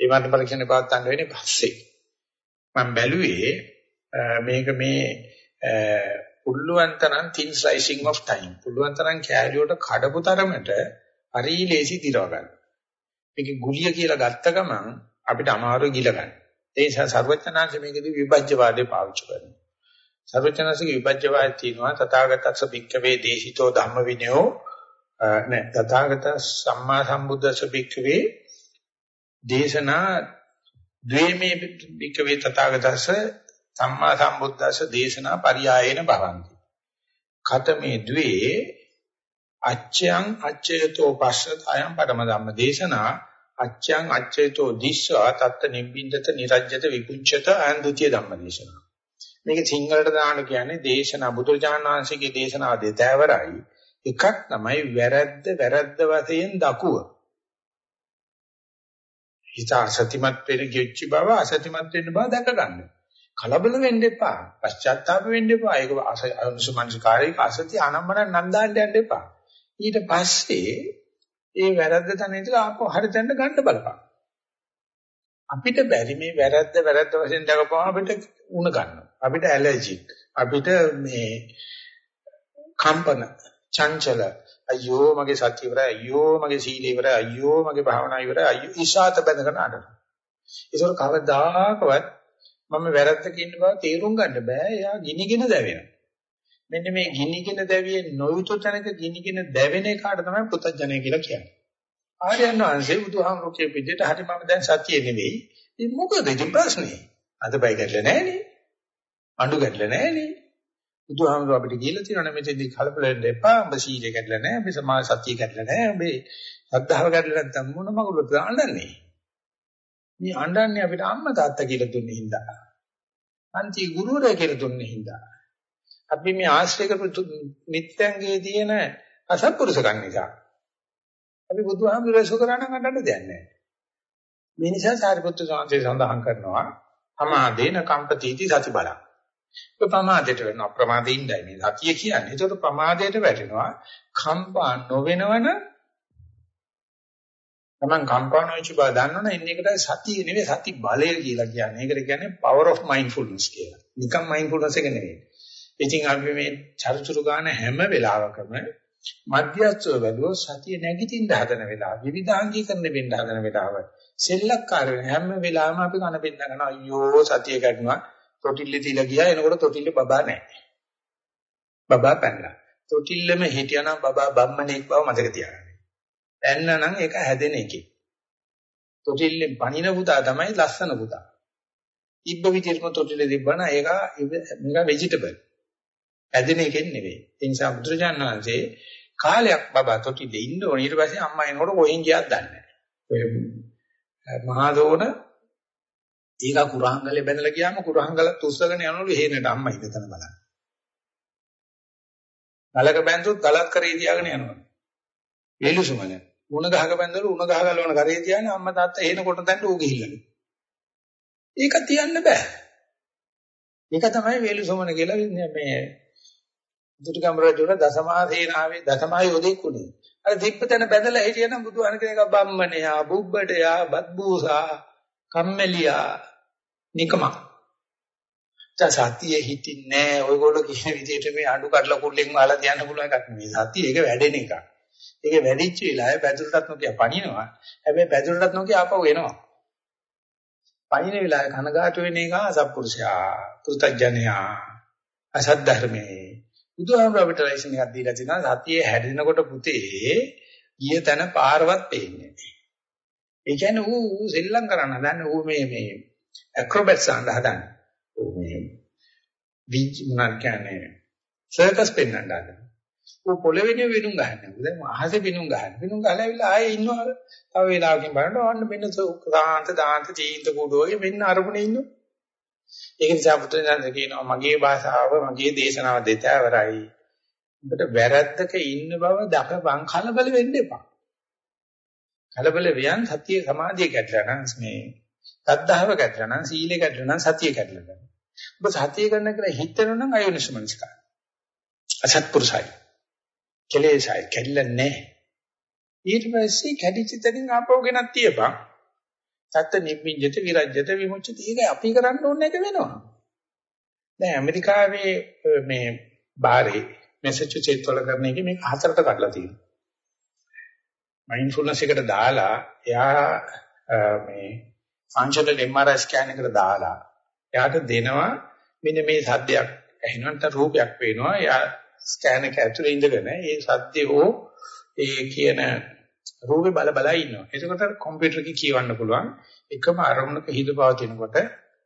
ඒ මරණ පරීක්ෂණේ පවත්වන්න වෙන්නේ පස්සේ. මම බැලුවේ මේක මේ පුළුවන් තරම් thin slicing of time. පුළුවන් තරම් කැලියට කඩපු තරමට හරි ලේසි දිරව ගන්න. මේක ගුලිය කියලා ගත්ත ගමන් අපිට අමාරුයි ගිල ගන්න. ඒ නිසා සර්වඥාන්සේ මේකදී විභජ්‍යවාදේ පාවිච්චි කරනවා. සර්වඥාන්සේගේ විභජ්‍යවාදය තියෙනවා තථාගතස්ස භික්ඛවේ දේශිතෝ ධම්ම විනයෝ නෑ තථාගත සම්මා සම්බුද්දස්ස භික්ඛවේ දේශනා ද්වේමේ භික්ඛවේ තථාගතස්ස සම්මා සම්බුද්දස්ස දේශනා පරියායේන භවಂತಿ. ඛතමේ ද්වේ අච්ඡයන් අච්ඡයතෝ පස්සත අයම් පරම ධම්ම දේශනා අච්ඡං අච්ඡේතෝ දිස්වා තත්ත නිබ්බින්දත නිරජ්‍යත විකුච්ඡත ආන්දුතිය ධම්මදේශන. මේක සිංහලට දාන්න කියන්නේ දේශනා බුදුරජාණන් වහන්සේගේ දේශනාව දෙතෑවරයි. එකක් තමයි වැරද්ද වැරද්ද වශයෙන් දකුව. හිත අසතිමත් වෙන ගෙච්ච බව අසතිමත් වෙන්න බව දැක ගන්න. කලබල වෙන්න එපා. පශ්චාත්තාප වෙන්න එපා. ඒක අනුසමනස්කාරයක අසති ආනම්මන නන්දාන්න යන්න එපා. ඊට පස්සේ ඒ වැරද්ද තන ඉඳලා ආපහු හරි තැනට ගන්න බලපන්. අපිට බැරි මේ වැරද්ද වැරද්ද වශයෙන් දකපුවම අපිට උණ ගන්නවා. අපිට ඇලර්ජික්. අපිට මේ කම්පන, චංචල, අයියෝ මගේ සත්‍ය ඉවරයි, අයියෝ මගේ සීල ඉවරයි, අයියෝ මගේ භාවනා ඉවරයි, අයියෝ ඉෂාත බඳගෙන අඬනවා. ඒසොර කවදාකවත් මම වැරද්දක ඉන්න බව තේරුම් ගන්න බෑ. එයා ගිනිගෙන දැවෙනවා. මෙන්න මේ ගිනිගෙන දැවියේ නොයුතු තැනක ගිනිගෙන දැවෙන එකට තමයි පුතඥය කියලා කියන්නේ. ආර්යයන් වහන්සේ බුදුහාමුදුරුවෝ විදිහට හරි මම දැන් සත්‍ය නෙවෙයි. ඉතින් මොකද ඉතින් ප්‍රශ්නේ? අද බයි ගැටල නැහනේ. අඬු ගැටල නැහනේ. බුදුහාමුදුරුවෝ අපිට කියලා තියෙනවා මෙතෙන්දී කලබල වෙන්න එපා. ඔබ සීලය ගැටල නැහැ. ඔබ සමාධි සත්‍ය ගැටල නැහැ. ඔබ ශ්‍රද්ධාව ගැටල නැත්නම් මොන මගුලද අඬන්නේ? මේ අඬන්නේ අපිට අම්මා තාත්තා කියලා දුන්නේ හින්දා. අන්ති ගුරුවරයා කියලා දුන්නේ හින්දා. අපි මේ ආශ්‍රය කරපු නිත්‍යංගයේ තියෙන අසත්පුරුෂකම් නිසා. අපි බුදුහාමුදුරේ සුකරණ ගන්නට දෙයක් නැහැ. මේ නිසා සාරිපුත්‍ර සාන්තේ සඳහන් කරනවා අමාදේන කම්පතිති සති බලං. ඔය ප්‍රමාදයට වෙනවා ප්‍රමාදේ ඉඳයි මේ සතිය කියන්නේ. ඒකට ප්‍රමාදයට වැටෙනවා කම්පා නොවෙනවන තමන් කම්පා නොවිච්ච බව දන්නවනේ ඉන්න එකට සතිය නෙවෙයි සති බලය කියලා කියන්නේ. ඒකට කියන්නේ power of mindfulness කියලා. නිකම් mindfulness එක නෙවෙයි. ඉතින් අපි මේ චරිචුරු ගන්න හැම වෙලාවකම මධ්‍යස්ථව බැලුවොත් සතිය නැගිටින්න හදන වෙලාව විවිධාංගීකරණය වෙන්න හදන වෙලාව සෙල්ලක්කාර වෙන හැම වෙලාවෙම අපි කන බෙන්න කරනවා අයියෝ සතිය ගන්නවා තොටිල්ල තියලා ගියා. එනකොට තොටිල්ල බබා නැහැ. බබා පැනලා. තොටිල්ලෙම හිටියානම් බබා බම්මණෙක් බව මතක තියාගන්න. එන්නනම් ඒක හැදෙන එකේ. තොටිල්ලෙන් පණින පුතා තමයි ලස්සන පුතා. ඉබ්බ විදිහටම තොටිල්ල තිබ්බනම් ඒක මේක ভেජිටබල් ඇදෙන එකෙන් නෙවෙයි. ඒ නිසා බුදුරජාණන් වහන්සේ කාලයක් බබා තොටිලේ ඉන්න ඕනේ. ඊට පස්සේ අම්මා එනකොට කොහෙන් ගියාද දන්නේ නැහැ. ඔය මහා දෝන ඊග කුරහංගලේ බැඳලා ගියාම කුරහංගල තුස්සගෙන යනවලු හේනට අම්මා ඉඳතන බලන්න. ගලක බැඳුත් ගලක් කරේ තියාගෙන යනවා. වේලුසුමන. උණ ගහක බැඳලා උණ ගහ ගලවන කරේ තියාගෙන අම්මා තාත්තා හේන කොට දැන්න ඌ ගිහිල්ලලු. ඒක තියන්න බෑ. ඒක තමයි වේලුසුමන කියලා මේ දුටුගැමුණු රජුන දසමහා සේනාවේ දසමහා යෝධෙක් උනේ. අර දීප්පතන බැඳලා හිටියනම් බුදුහාම කෙනෙක් බම්මණයා, බුබ්බඩයා, බත්බූසා, කම්මැලියා, නිකම. සතියේ හිටින්නේ ඔයගොල්ලෝ කියන විදිහට මේ අඩු කඩලා කුල්ලෙන් වහලා තියන්න පුළුවන් එකක් නෙවෙයි. සතිය ඒක වැඩෙන එකක්. ඒක වැඩිච්ච වෙලාවේ පැදුරටත් නොකිය පණිනවා. හැබැයි පැදුරටත් නොකිය ආපහු එනවා. පණින වෙලාවේ කනගාටු වෙන එක අසත්පුරුෂයා, කෘතඥයා, අසත් ධර්මයේ බුදුහාමුදුර අපිට ලයිසන් එකක් දීලා තිනවා සතියේ හැදෙනකොට පුතේ ගිය තැන පාරවත් පේන්නේ නැහැ. ඒ කියන්නේ ඌ ඌ සෙල්ලම් කරන්න හදන්නේ ඌ මේ මේ ඇක්‍රොබැට්ස් අහන්න හදන්නේ. ඌ මේ විච් මොනවා කියන්නේ සර්කස් පෙන්වන්න හදන්නේ. ඌ පොළවෙනේ විනුම් ගහන්නේ. දැන් අහසේ විනුම් ගහන්නේ. විනුම් ගහලා ඇවිල්ලා ආයේ ඉන්නවා. තව වෙලාවකින් බලනවා අන්න මෙන්න සාන්ත දාන්ත චීන්ත කුඩු වගේ මෙන්න අරමුණේ ඉන්නවා. ඒක නිසා බුදුරජාණන් කියනවා මගේ භාෂාව මගේ දේශනාව දෙතවරයි. ඔබට වැරද්දක ඉන්න බව දකපන් කලබල වෙන්න එපා. කලබල වියන් සතිය සමාධිය කැඩලා නම් මේ සද්ධාව කැඩලා නම් සීලය කැඩලා නම් සතිය කැඩලා නම් ඔබ සතිය කරන කියලා හිතනවා නම් අයෝනිසමනස්කාර. අසත්පුරුසයි. කෙලෙසයි කැඩලා නැහැ. ඊට පස්සේ කැඩිච්ච තැනින් ආපහු ගෙනත් තියපන්. සත්‍ය නිබ්බින්ජත විරජ්‍යත විමුච්ඡති ඒක අපි කරන්න ඕන එක වෙනවා. දැන් ඇමරිකාවේ මේ බාරේ මැසචුසෙට්ස් වල කරන එක මේක හතරට කඩලා තියෙනවා. මයින්ඩ්ෆුල්නස් එකට දාලා එයා මේ ෆන්ක්ෂනල් MRI ස්කෑන් එකට දාලා එයාට දෙනවා මෙන්න මේ සද්දයක් ඇහෙනවට රූපයක් පේනවා. එයා ස්කෑන් එක ඇතුලේ ඉඳගෙන ඒ සද්දේ හෝ ඒ කියන රූපේ බල බල ඉන්නවා. එතකොට කම්පියුටර් එකේ කියවන්න පුළුවන් එකම අරමුණක හිත පවතිනකොට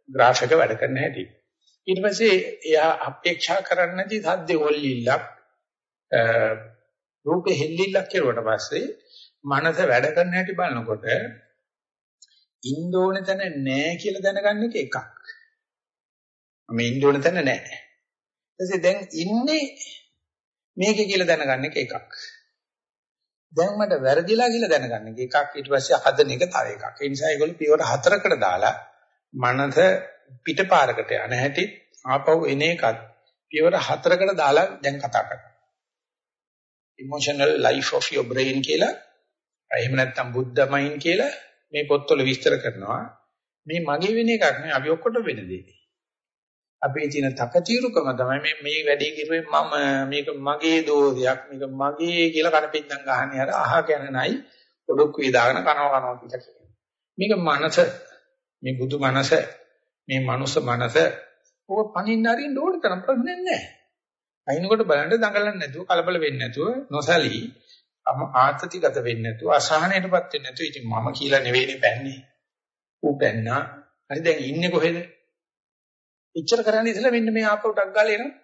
graph එක වැඩ කරන්න හැටි. ඊට පස්සේ එයා අපේක්ෂා කරන්නේ නැති සද්ද හොල්ලිල්ලක් රූපේ හෙල්ලිල්ලක් කෙරුවට පස්සේ මනස වැඩ කරන්න හැටි බලනකොට ඉන්න ඕන තැන නෑ කියලා දැනගන්න එක එකක්. මම ඉන්න ඕන තැන නෑ. ඊටසේ දැන් ඉන්නේ මේක කියලා දැනගන්න එක එකක්. දැන් මට වැරදිලා කියලා දැනගන්න එක එකක් ඊට පස්සේ හදන එක තව එකක්. ඒ නිසා ඒගොල්ලෝ පියවර හතරකට දාලා මනස පිටපාරකට යන හැටි ආපහු එන එකත් පියවර හතරකට දාලා දැන් කතා කරනවා. emotional life of your brain කියලා එහෙම නැත්නම් බුද්ධ mind කියලා මේ පොත්වල විස්තර කරනවා. මේ මගේ වෙන එකක් නෙවෙයි අපි ඔක්කොට වෙන දෙයක්. අපේ තියෙන තකතිරුකම තමයි මේ මේ වැඩේ කිරුවේ මම මේක මගේ දෝෂයක් මේක මගේ කියලා කනපින්දම් ගහන්නේ අර අහ ගැනනයි ඔඩොක් වේදාගෙන කනවා කනවා කියලා කියනවා. මේක මනස මේ බුදු මනස මේ මනුස්ස මනස ඕක පණින්න අරින්න ඕන තරම් ප්‍රශ්නයක් නැහැ. අයින්කොට බලන්න දඟලන්නේ නැතුව කලබල වෙන්නේ නැතුව නොසලී ආතතිගත වෙන්නේ නැතුව අසහනයටපත් වෙන්නේ නැතුව ඉතින් මම කියලා නෙවෙයිනේ පැන්නේ. ඌ පැන්නා. හරි දැන් ඉන්නේ කොහෙද? එච්චර කරන්නේ ඉතල මෙන්න මේ ආපහු ටක් ගාලා එනවා.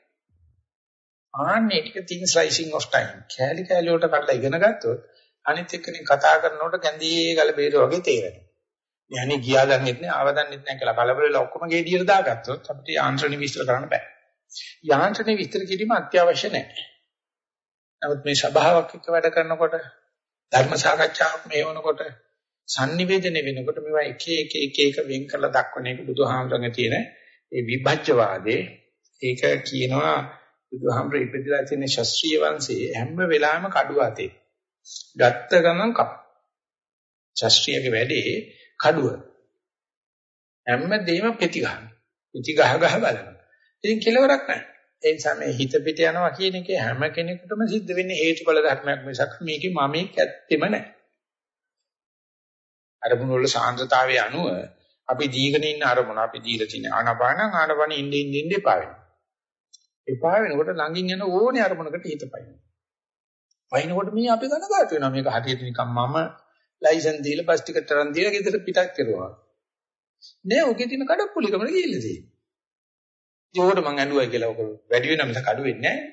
ආන්නේ ටික තින් ස්ලයිසිං ඔෆ් ටයිම්. කැලි කැලි වලට කඩලා ඉගෙන ගත්තොත් අනිත් එක්කෙනෙක් කතා කරනකොට ගැඳී ගල බේර වගේ තේරෙනවා. යන්නේ ගියා දන්නෙත් නෑ ආව දන්නෙත් නෑ කියලා බලබලලා ඔක්කොම ගේඩියට දාගත්තොත් අපිට යාන්ත්‍රණي විස්තර කරන්න බෑ. යාන්ත්‍රණي විස්තර කිරීම අත්‍යවශ්‍ය නෑ. නමුත් මේ සභාවක් එක්ක වැඩ කරනකොට ධර්ම සාකච්ඡාවක් මේ වුණකොට sannivedana වෙනකොට මේවා එක එක එක එක වෙන් කරලා දක්වන එක බුදුහාමරගේ තියෙන ඒ විභජ්‍යවාදේ ඒක කියනවා බුදුහාමර ඉපදලා තියෙන ශාස්ත්‍රීය වංශයේ හැම වෙලාවෙම කඩුව අතේ. ගත්ත ගමන් කප. ශාස්ත්‍රීයගේ වැඩේ කඩුව. හැමදේම පෙති ගන්න පෙති ගහ ගහ බලනවා ඉතින් කෙලවරක් නැහැ. ඒ නිසා මේ හිත පිට යනවා කියන එකේ හැම කෙනෙකුටම සිද්ධ වෙන්නේ හේතුඵල ධර්මයක් මිසක් මේකේ මමෙක් ඇත්තෙම නැහැ. අරමුණු වල සාන්ද්‍රතාවයේ අනුව අපි දීගෙන ඉන්න අරමුණ අපි දීලා තියෙන ආනපාන ආනපාන ඉන්න ඉන්න ඉන්න එපා වෙනවා. එපා වෙනකොට ළඟින් යන ඕනේ අරමුණකට හිත පයින්න. පයින්නකොට මේ අපි කනගාටු වෙනවා මේක හරියට නිකන් මම ලයිසන් දීලා බස් ටිකට් තරන් දීලා ගෙදර පිටක් කරුවා. නෑ ඔකේ තියෙන කඩප්පුලිකම ගිහිල්ලා තියෙන්නේ. ඒකට මං ඇඬුවයි කියලා ඔක වැඩි වෙන මිස කඩු වෙන්නේ නෑ.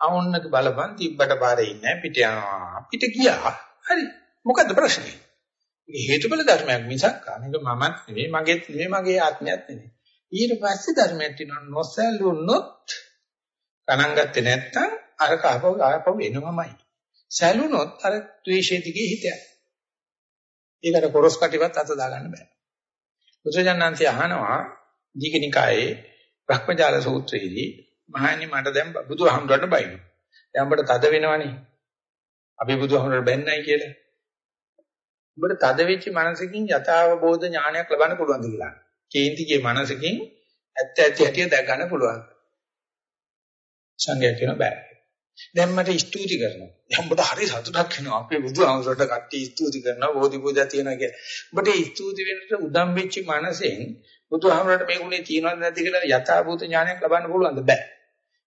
ආවොන්නක බලපන් තිබ්බට පාරේ ඉන්නේ පිට යනවා. පිට ගියා. හරි. මොකද්ද ප්‍රශ්නේ? හේතුඵල ධර්මයක් මිසක් අනික මමත් නෙවෙයි මගේත් නෙවෙයි මගේ ආත්මයත් නෙවෙයි. ඊට පස්සේ ධර්මයක් තියෙනවා නොසැලුනොත් ගණන් ගත්තේ නැත්තම් අර කහපව ආපව එනවමයි. සැලුනොත් අර ද්වේෂයේ දිගේ හිත යනවා. ඒකට කොරස් කටිවත් අත දාගන්න බෑ. බුදුජානන්ති අහනවා දීගනිකායේ භක්මජාල සූත්‍රයේදී මහණනි මට දැන් බුදුහාමුදුරන්ට බයිනු. දැන් අපිට තද වෙනවනේ. අපි බුදුහාමුදුරන්ට බැන්නයි කියලා. උඹට තද වෙච්ච මනසකින් යථාබෝධ ඥානයක් ලබන්න පුළුවන්ද කියලා. කේන්තිගේ මනසකින් ඇත්ත ඇති හැටි දැක ගන්න පුළුවන්. සංගය කියන බෑ. දැන් මට ස්තුති කරනවා. දැන් උඹට හරි සතුටක් වෙනවා. අපේ බුදුහාමුදුරට කට්ටිය ස්තුති කරනවා. බෝධි පූජා තියනවා කියලා. උඹට ස්තුති වෙන්නට උදම් වෙච්ච මනසෙන් බුදුහාමුදුරට මේ ගුණේ තියෙනවද නැද්ද කියලා යථාභූත ඥානයක් ලබන්න පුළුවන්ද? බෑ.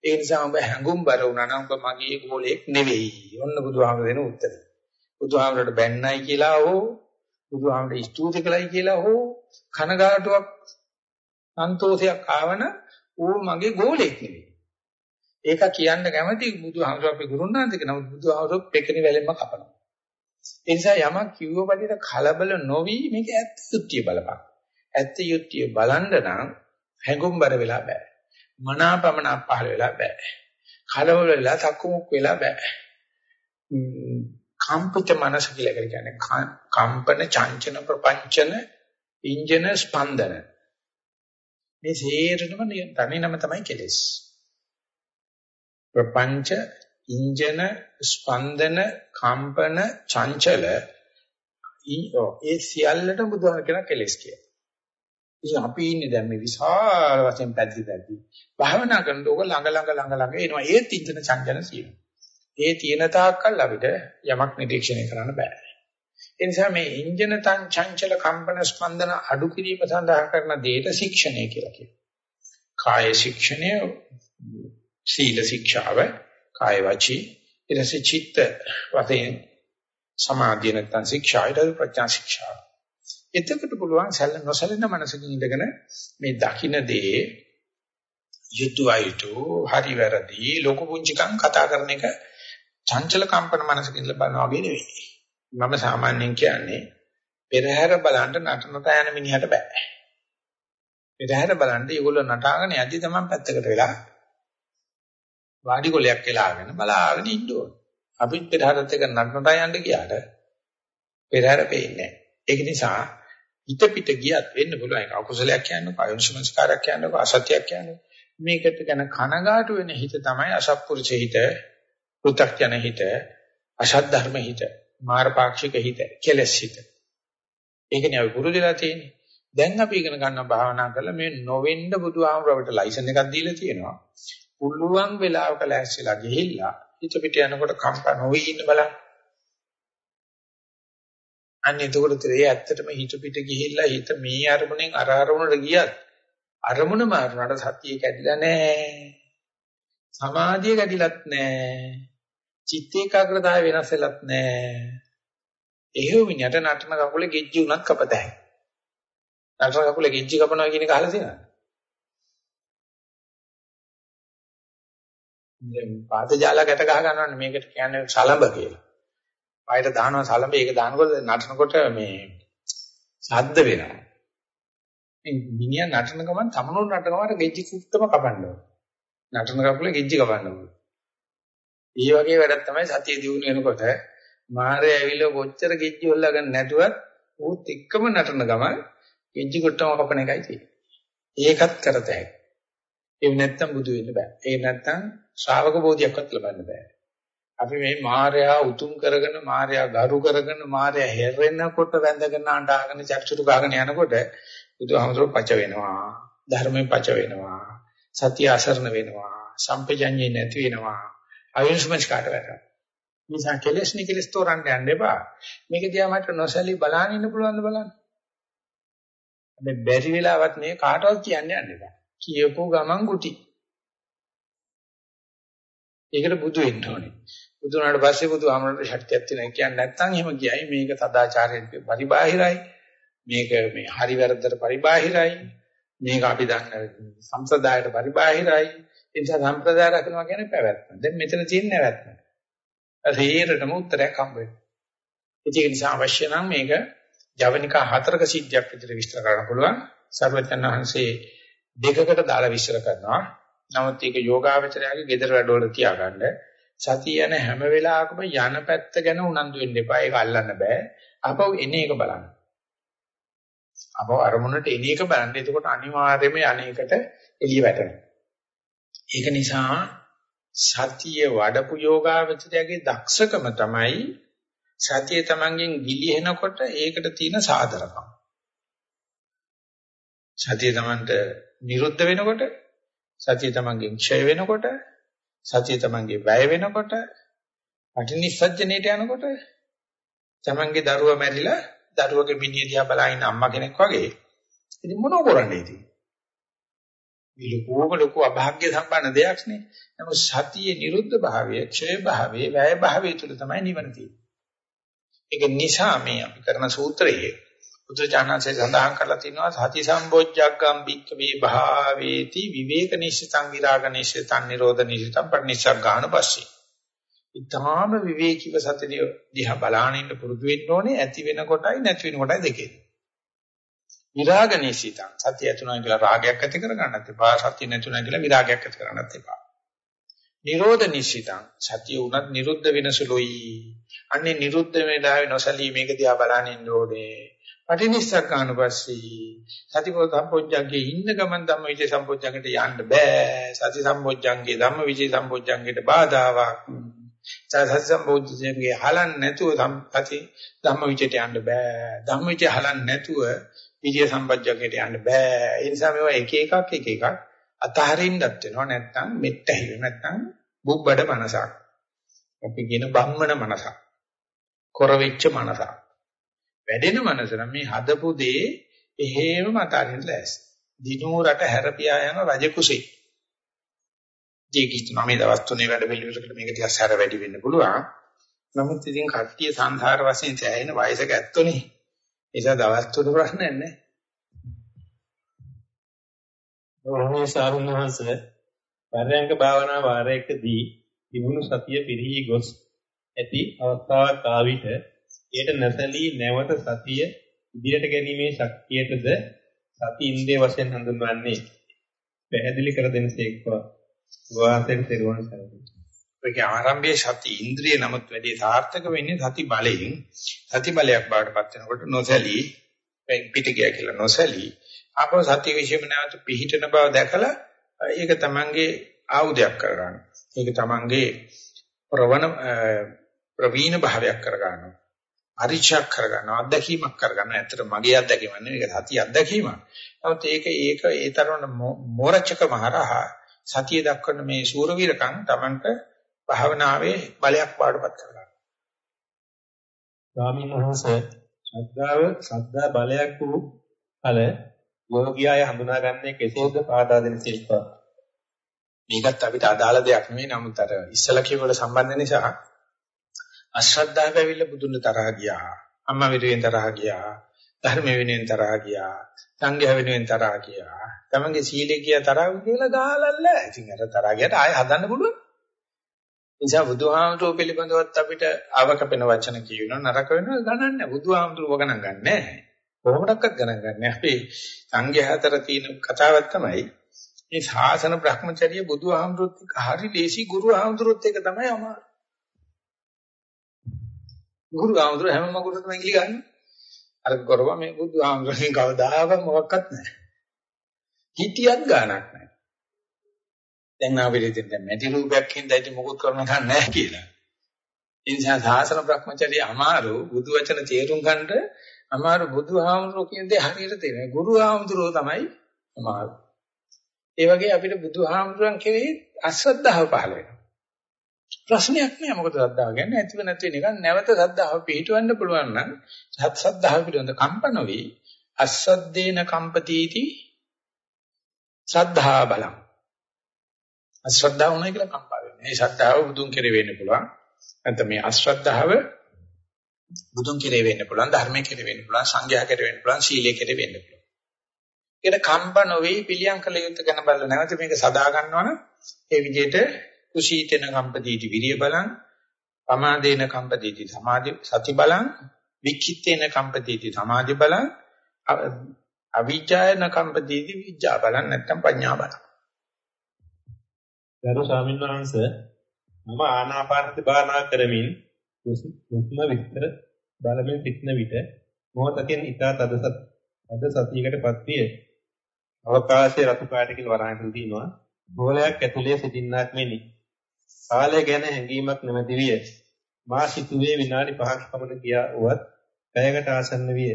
ඒ නිසා උඹ හැඟුම්බර වුණා නම් උඹ මගේ ගෝලයක් නෙවෙයි. ඔන්න බුදුහාමුදුර දෙන උත්තරේ. බුදුහාමරට බැන්නයි කියලා හෝ බුදුහාමරට ස්තුති කළයි කියලා හෝ කනගාටුවක් සන්තෝෂයක් ආවන ඌ මගේ ගෝලෙක් නෙවෙයි. ඒක කියන්න කැමති බුදුහාමර අපේ ගුරුනාන්දේ නමුත් බුදුහාමර පෙකණි වැලෙන්ම කපනවා. ඒ නිසා යමක් කිව්ව පදිට කලබල නොවි මේක ඇත්ත යුක්තිය බලපන්. ඇත්ත යුක්තිය බලන්න නම් හැඟුම්බර වෙලා බෑ. මනාපමන පහල වෙලා බෑ. කලබල වෙලා තක්කුමුක් වෙලා බෑ. කම්පිත මනස කියලා කියන්නේ කම්පන චංචන ප්‍රපංචන ඉන්ජන ස්පන්දන මේ සේරටම තනිනම තමයි කෙලෙස් ප්‍රපංච ඉන්ජන ස්පන්දන කම්පන චංචල ඒ සියල්ලට බුදුහාම කියන කෙලෙස් කියලා. ඉතින් අපි ඉන්නේ දැන් මේ විශාල වශයෙන් පැද්දි පැද්දි. භාවනා කරනකොට ළඟ ළඟ ළඟ ළඟ එනවා ඒත් ඉන්ජන චංචන සියල්ල. ඒ තියෙන තාක්කල් අපිට යමක් නිරීක්ෂණය කරන්න බෑ. ඒ නිසා මේ ඉන්ජන තං චංචල කම්පන ස්පන්දන අඩු කිරීම සඳහා කරන දේට ශික්ෂණය කියලා කියනවා. කාය ශික්ෂණය, සීල ශික්ෂාව, කාය වචී, ඊටසේ චිත්ත වශයෙන් සමාධිය නැත්නම් ශික්ෂා ඊට ප්‍රඥා ශික්ෂා. එතකොට පුළුවන් සැල නොසැලෙන මනසකින් ඉඳගෙන මේ දකින්න දේ යුතුයයිතු හරි වැරදි ලොකු පුංචිකම් කතා කරන එක චංචල කම්පන මනසකින් ලබනවා වගේ නෙවෙයි. මම සාමාන්‍යයෙන් කියන්නේ පෙරහැර බලන්න නටනට යන මිනිහට බෑ. පෙරහැර බලන්න ඒගොල්ලෝ නටාගෙන යද්දි තමයි පැත්තකට වෙලා වාඩි කොලයක් වෙලාගෙන බලාගෙන ඉන්න ඕන. අපි පෙරහැරත් එක නටනට යන්න ගියාට පෙරහැර පේන්නේ නැහැ. ඒක නිසා හිත පිට ගියත් වෙන්න පුළුවන් ඒක අකුසලයක් කියන්නේ අයොන්සමස්කාරයක් කියන්නේ අසත්‍යයක් කියන්නේ මේකට ගැන කනගාටු වෙන හිත තමයි අසත්පුරුෂ හිත පෘථග්ජන හිත, අසත් ධර්ම හිත, මාරපාක්ෂික හිත, කෙලස් හිත. ඒකනේ අපි පුරුදුලා තියෙන්නේ. දැන් අපි ඉගෙන ගන්න භාවනා කරලා මේ නොවෙන්න බුදුහාමුදුරුවට ලයිසන් එකක් දීලා තියෙනවා. පුළුවන් වෙලාවක ලෑස්තිලා ගිහිල්ලා හිත පිට යනකොට කම්පා නොවි ඉන්න බලන්න. අන්න එතකොට තේ ඇත්තටම හිත පිට ගිහිල්ලා හිත මේ අරමුණෙන් අර අරමුණට ගියත් අරමුණ මාරුනට සතිය කැඩිලා නැහැ. සමාධිය කැඩිලත් නැහැ. චිත්ත ඒකාග්‍රතාවය වෙනස් වෙලත් නැහැ. එහෙව් මිනිහට නටන කකුලේ ගෙජ්ජි උනත් කපතයි. නටන කකුලේ ගෙජ්ජි කපනවා කියන එක අහලා තියෙනවද? දැන් පාද ජාලා ගැට ගහ ගන්නවනේ මේකට කියන්නේ සලඹ කියලා. පායට දානවා සලඹ ඒක දානකොට නටනකොට මේ ශබ්ද වෙනවා. මිනිහා නටන ගමන් තමනුන් නටන ගමන් ගෙජ්ජි කුත්තම කපන්න ඕන. නටන කකුලේ ගෙජ්ජි කපන්න ඕන. මේ වගේ වැඩක් තමයි සතිය දිනු වෙනකොට මාරය ඇවිල්ලා කොච්චර කිච්චි හොල්ලගෙන නැතුවත් ඌත් එක්කම නටන ගමන් කිච්චි කොට්ටම කපන එකයි තියෙන්නේ. ඒකත් කරතැයි. ඒ නැත්තම් බුදු වෙන්න බෑ. ඒ නැත්තම් ශ්‍රාවක බෝධියක්වත් ලබන්න බෑ. අපි මේ මායя උතුම් කරගෙන මායя ගරු කරගෙන මායя හැරෙන්නකොට වැඳගෙන අඬාගෙන චක්සුරු ගාගෙන යනකොට බුදුහාමුදුරුවෝ පච වෙනවා. ධර්මයෙන් පච වෙනවා. සත්‍ය අසරණ වෙනවා. සම්පජඤ්ඤේ නැති වෙනවා. අයුෂ්මස් කාට වැටෙනවා. නිසා කෙලස් නිකලස් තෝරන්න යන්න එපා. මේක දිහා මට නොසැලී බලන්න ඉන්න පුළුවන්ද බලන්න. හැබැයි බැරි වෙලාවත් මේ කාටවත් කියන්න යන්න එපා. කියපු ගමන් ගුටි. ඒකට බුදු වෙන්න ඕනේ. බුදු වුණාට පස්සේ බුදු ආමරණ ශක්තියක් තියෙනවා කියන්නේ නැත්නම් එහෙම කියයි මේක සදාචාරයෙන් පරිබාහිරයි. මේක මේ හරි වැරද්දට පරිබාහිරයි. මේක අපි දන්න සම්ප්‍රදායට පරිබාහිරයි. ඒ නිසා සම්ප්‍රදාය රකින්නවා කියන්නේ පැවැත්ම. දැන් මෙතන තියෙන නැවැත්ම. රේරටම උත්තරයක් හම්බ වෙනවා. ඒක නිසා අවශ්‍ය නම් මේක ජවනිකා හතරක සිද්ධියක් විදිහට විස්තර කරන්න පුළුවන්. සර්වඥාන් වහන්සේ දෙකකට දාලා විස්තර කරනවා. නමුත් ඒක යෝගාවචරයාගේ gedara වැඩවල තියාගන්න සතිය යන හැම වෙලාවකම යන පැත්ත ගැන උනන්දු වෙන්න එපා. ඒක අල්ලන්න බෑ. අපව එන එක බලන්න. අපව අරමුණට එන එක බලන්න. එතකොට අනිවාර්යයෙන්ම යන්නේකට එළිය වැටෙනවා. ඒක නිසා සතිය වඩපු යෝගාවචරයාගේ දක්ෂකම තමයි සතිය තමංගෙන් ගිලිහෙනකොට ඒකට තියෙන සාදරකම. සතිය තමන්ට නිරුද්ධ වෙනකොට සතිය තමන්ගෙන් ක්ෂය වෙනකොට සතිය තමන්ගේ වැය වෙනකොට අටිනිස්සජ්ජනේට යනකොට තමන්ගේ දරුවා මැරිලා දරුවගේ මිනිහ දිහා බලා ඉන්න අම්මා කෙනෙක් වගේ ඉතින් මොනව කරන්නේ ඉතින් මේ ලොකෝම ලොකු අභාග්‍ය සම්පන්න දෙයක් නේ. නමුත් සතියේ නිරුද්ධ භාවය, ක්ෂය භාවය, වැය භාවය තුල තමයි නිවන තියෙන්නේ. ඒක නිසා මේ අපි කරන සූත්‍රයේ බුදුචානන්සේ සඳහන් කරලා තිනවා සති සම්බොජ්ජග්ගම් බික්කවේ භාවේති විවේක නිශ්චිතං විරාග නිශ්චිතං නිරෝධ නිශ්චිතං පරිනිස්සග්ගාන පස්සේ. ඊටාම විවේකීව සතිය දිහා බලාගෙන ඉන්න පුරුදු වෙන්න ඕනේ ඇති වෙන කොටයි නැති වෙන කොටයි දෙකේ. විරාග නිසිතං සතිය ඇතුණා කියලා රාගයක් ඇති කරගන්නත් එපා. සතිය නැතුණා කියලා විරාගයක් ඇති කරගන්නත් එපා. නිරෝධ නිසිතං සතිය උනත් නිරුද්ධ වෙනසුලොයි අන්නේ නිරුද්ධ වෙලාවේ නොසලී මේක දිහා බලන්න ඉන්න ඕනේ. පටිනිස්සකානුපස්සී සතිපෝ සම්පොඥංගේ ඉන්න ගමන් ධම්මවිචේ සම්පොඥංගට යන්න බෑ. සති සම්පොඥංගේ ධම්මවිචේ සම්පොඥංගේට බාධාවක්. සති සම්පොඥංගේ හලන් නැතුව සති ධම්මවිචේට යන්න බෑ. ධම්මවිචේ හලන් නැතුව විජය සම්පජ්ජකයට යන්න බෑ. ඒ නිසා මේවා එක එකක් එක එකක් අතහරින්නත් වෙනවා නැත්නම් මෙට්ටහි නැත්නම් බුබ්බඩ මනසක්. අපි කියන බම්මන මනසක්. කොරවෙච්ච මනසක්. වැඩෙන මනස නම් මේ හදපු දේ එහෙමම අතහරින්න ලෑස්ති. දිනූ රට හැරපියා යන රජ කුසේ. ජීකිට නම් මේ දවස් තුනේ වැඩ පිළිවෙලකට මේක ටිකක් හැර වැඩි වෙන්න පුළුවන්. නමුත් ඉතින් කට්ටිය සංසාර වශයෙන් සෑහෙන වයසක ඇත්තෝනේ. නිසා දවස් තුන ප්‍රශ්නයක් නැහැ. ගෞරවනීය සාරුණවංශ පරයන්ක භාවනා වාරයකදී තිබුණු සතිය පිරිහි ගොස් ඇති අවස්ථාවක් ආවිත එයට නැසලී නැවත සතිය ඉදිරියට ගැනීමේ ශක්තියටද සති ඉන්ද්‍රිය වශයෙන් හඳුන්වන්නේ පැහැදිලි කර දෙනසේක්වා වාසයෙන් තෙරුවන් සරණයි ඒකේ ආරම්භයේ සති ඉන්ද්‍රිය නමුත් වැඩි සාර්ථක වෙන්නේ සති බලයෙන් සති බලයක් බාටපත් වෙනකොට නොසැලී පිට ගියා කියලා නොසැලී ආපහු සති විශ්ෙම නැවත පිහිටන බව දැකලා ඒක තමංගේ ආයුධයක් කරගන්න. ඒක තමංගේ ප්‍රවණ ප්‍රවීණ භාවයක් කරගන්නවා. පරිචයක් කරගන්නවා අත්දැකීමක් කරගන්නවා. ඇත්තට මගේ අත්දැකීම නෙවෙයි ඒක සතිය අත්දැකීමක්. නමුත් ඒක ඒක ඒ තරම මෝරචක මහරහා සතිය දක්වන මේ සූරවීරකම් Tamanට භාවනාවේ බලයක් පාඩපත් කරගන්න. ස්වාමීන් වහන්සේ ශ්‍රද්ධාව ශ්‍රද්ධා බලයක් වූ කල යෝගියාය හඳුනාගන්නේ කෙසේද පාදා දෙන සිල්පා. මේකත් අපිට අදාළ දෙයක් නෙවෙයි නමුත් අර ඉස්සලා කියවල සම්බන්ධ නිසා අශ්‍රද්ධාව ඇවිල්ලා බුදුන් තරහ ගියා. අම්මා විරුවෙන් තරහ ගියා. ධර්ම වෙනුවෙන් තරහ ගියා. සංඝයා වෙනුවෙන් තරහ ගියා. තමන්ගේ සීලේ ගියා තරහ කියලා ගහලල්ල. ඉතින් අර තරහ ගියට ආයෙ හදන්න පුළුවන්. නිසා බුදුහාමුදුරුව පිළිබඳවත් අපිට අවකපෙන වචන කියනවා නරක වෙනවා ගණන් නැහැ. බුදුහාමුදුරුව ගණන් ගන්න නැහැ. කොහොමඩක්වත් ගණන් ගන්න නැහැ. අපි සංඝයා අතර තියෙන කතාවක් තමයි මේ ශාසන භ්‍රමචර්ය බුදුහාමුදුරුවොත් එක්ක හරි ලේසි ගුරුහාමුදුරුවොත් එක්ක තමයි අමාරු. ගුරුහාමුදුරුව හැම මගුරටම ඉංග්ලි ගන්න. අර කරවා මේ බුදුහාමුදුරුවෝ කවදාවත් මොකක්වත් නැහැ. හිතියක් ගානක් නැහැ. දැන් ආවෙලෙන් දැන් මැටි රූපයක් හින්දා ඉතින් මොකොත් කරන්න නැහැ කියලා. ඒ නිසා සාසන භ්‍රමචර්ය අමාරු බුදු වචන තේරුම් ගන්නට අමාරු බුදුහාමුදුරුවෝ කියන දේ හරියට තේරෙනවා. ගුරුහාමුදුරුවෝ තමයි අමාරු. ඒ වගේ අපිට බුදුහාමුදුරන් කෙරෙහි අශ්‍රද්ධාව පහළ වෙනවා. ප්‍රශ්නයක් නෑ මොකද ශ්‍රද්ධාව කියන්නේ ඇතිව නැති වෙන එක නැවත ශ්‍රද්ධාව පිහිටවන්න පුළුවන් නම් සත් ශ්‍රද්ධාව පිළිබඳ කම්පන වෙයි අස්සද්දේන කම්පතිටි ශ්‍රද්ධා බලං අශ්‍රද්ධාව උනායි කියලා කම්පා වෙන්නේ. මේ ශ්‍රද්ධාව බුදුන් කෙරේ වෙන්න පුළුවන්. නැත්නම් මේ අශ්‍රද්ධාව බුදුන් කෙරේ වෙන්න පුළුවන්, ධර්මයේ කෙරේ වෙන්න පුළුවන්, සංඝයා කෙරේ වෙන්න පුළුවන්, සීලයේ කෙරේ වෙන්න පුළුවන්. ඒකට කම්ප නොවේ පිළියම් කළ යුත්තේ ගැන බලලා නැවත මේක සදා ගන්නවනම් ඒ විදිහට කුසීතේන කම්පදීටි විරිය බලං පමාදේන කම්පදීටි සමාධි සති බලං වික්ඛිතේන කම්පදීටි සමාධි බලං අවිජ්ජායන කම්පදීටි විඥා බලං නැත්තම් පඤ්ඤා බලං ගරු ස්වාමීන් වහන්සේ මම ආනාපානසති භාවනා කරමින් හුස්ම විස්තර බලමින් සිටන විට මොහොතකින් ඊට තදසත් අද සතියකටපත් විය අවකාශයේ රතු පාටකින් වරහන් දිනවා බෝලයක් ඇතුලේ සිටින්නක් මෙනි. කාලය ගැන හැඟීමක් නැමැති විය. මා සිටුවේ විනාඩි 5ක් පමණ ගියා වුවත් පැයකට ආසන්න විය.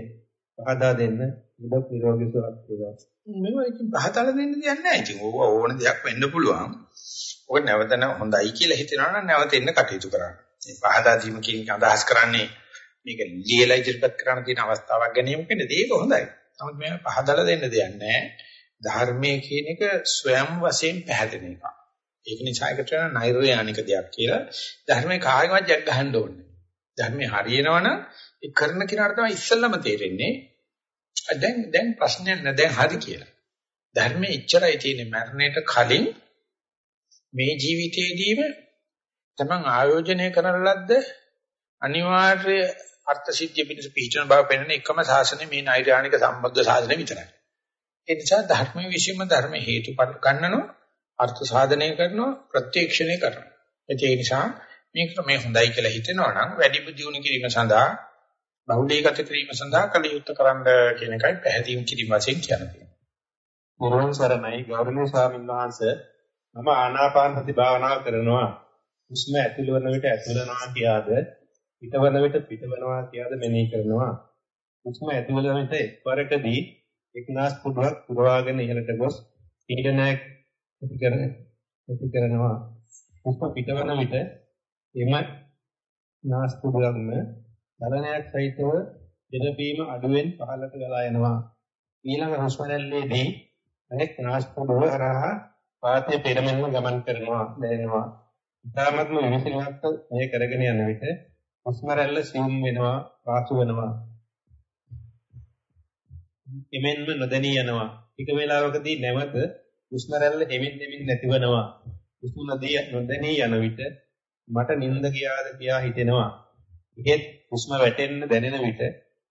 පහදා දෙන්න මුදක් නිරෝගී සුවපත් වේවා. මේව ඉතින් පහදලා දෙන්න දෙයක් නැහැ. ඉතින් ඕක ඕන දෙයක් වෙන්න පුළුවන්. ඔක නැවත හොඳයි කියලා හිතනවා නම් නැවත එන්න කටයුතු කරන්න. මේ පහදා දීම කියන අදහස් කරන්නේ මේක ලියලා ඉදිරිපත් කරන්න තියෙන අවස්ථාවක් ගැනීම කියන්නේ ඒක හොඳයි. නමුත් මේ පහදලා දෙන්න දෙයක් නැහැ. ධර්මයේ කියන එක ස්වයං වශයෙන් පැහැදෙන එකක්. ඒක නිසා ඒකට වෙන නෛර්යානික දෙයක් කියලා ධර්මයේ කාගෙවත් ජග් ගහන්න ඕනේ. ධර්මයේ හරියනවනම් ඒ කරන කෙනාට තමයි ඉස්සෙල්ලම තේරෙන්නේ. දැන් දැන් ප්‍රශ්නයක් නෑ දැන් හරි කියලා. ධර්මයේ ඉච්චරයි තියෙන්නේ මරණයට කලින් මේ ජීවිතයේදීම තමන් ආයෝජනය කරන ලද්ද අනිවාර්ය අර්ථ සිද්ධිය පිණිස පිළිචන බව පෙන්වන එකම ශාසනය මේ නෛර්යානික සම්බුද්ධ ශාසනය විතරයි. ඒ නිසා ධර්මයේ විශ්ීම ධර්ම හේතු ගන්නනෝ අර්ථ සාධනය කරනවා ප්‍රත්‍යක්ෂණය කරනවා. ඒ නිසා මේ ක්‍රමය හොඳයි කියලා හිතෙනවා නම් වැඩි දියුණු කිරීම සඳහා බහුලීගත කිරීම සඳහා කල යුත්තේ කරන්න කියන එකයි පැහැදිලි කිරීම වශයෙන් කියන්නේ. මුරුවන් සරණයි ගෞරවනීය ස්වාමීන් වහන්සේ මම ආනාපාන සති භාවනාව කරනවා. හුස්ම ඇතුළු වන විට ඇතුළු වෙනවා කියාද පිටවන විට පිටවනවා කියාද මෙනෙහි කරනවා. හුස්ම ඇතුළු වන විට එක්වරකදී එක්නාස් පුඩුවක් පුරවාගෙන ඉහළට ගොස් පීඩනයක් ඇති කරන ඇති කරනවා. හුස්ම පිටවන විට එම නාස් පුඩුවක්ම චලනයක් සහිතව දෙදපීම අඩුවෙන් පහළට ගලා යනවා. ඊළඟ හුස්ම රැල්ලේදී අනෙක් නාස් පුඩුව හරහා වාතය පෙරමෙන්ම ගමන් කරනවා දැනෙනවා. ඉතාමත්ම විමසිලිමත් මේ කරගෙන යන විට හුස්ම රැල්ල සිවුම් වෙනවා පාසු වෙනවා. එමෙන්ම නොදැනී යනවා. ටික වේලාවකදී නැවත හුස්ම රැල්ල හෙමින් හෙමින් නැතිවෙනවා. හුස්ම නොදැනී යන විට මට නිින්ද ගියාද කියා හිතෙනවා. එහෙත් හුස්ම වැටෙන්න දැනෙන විට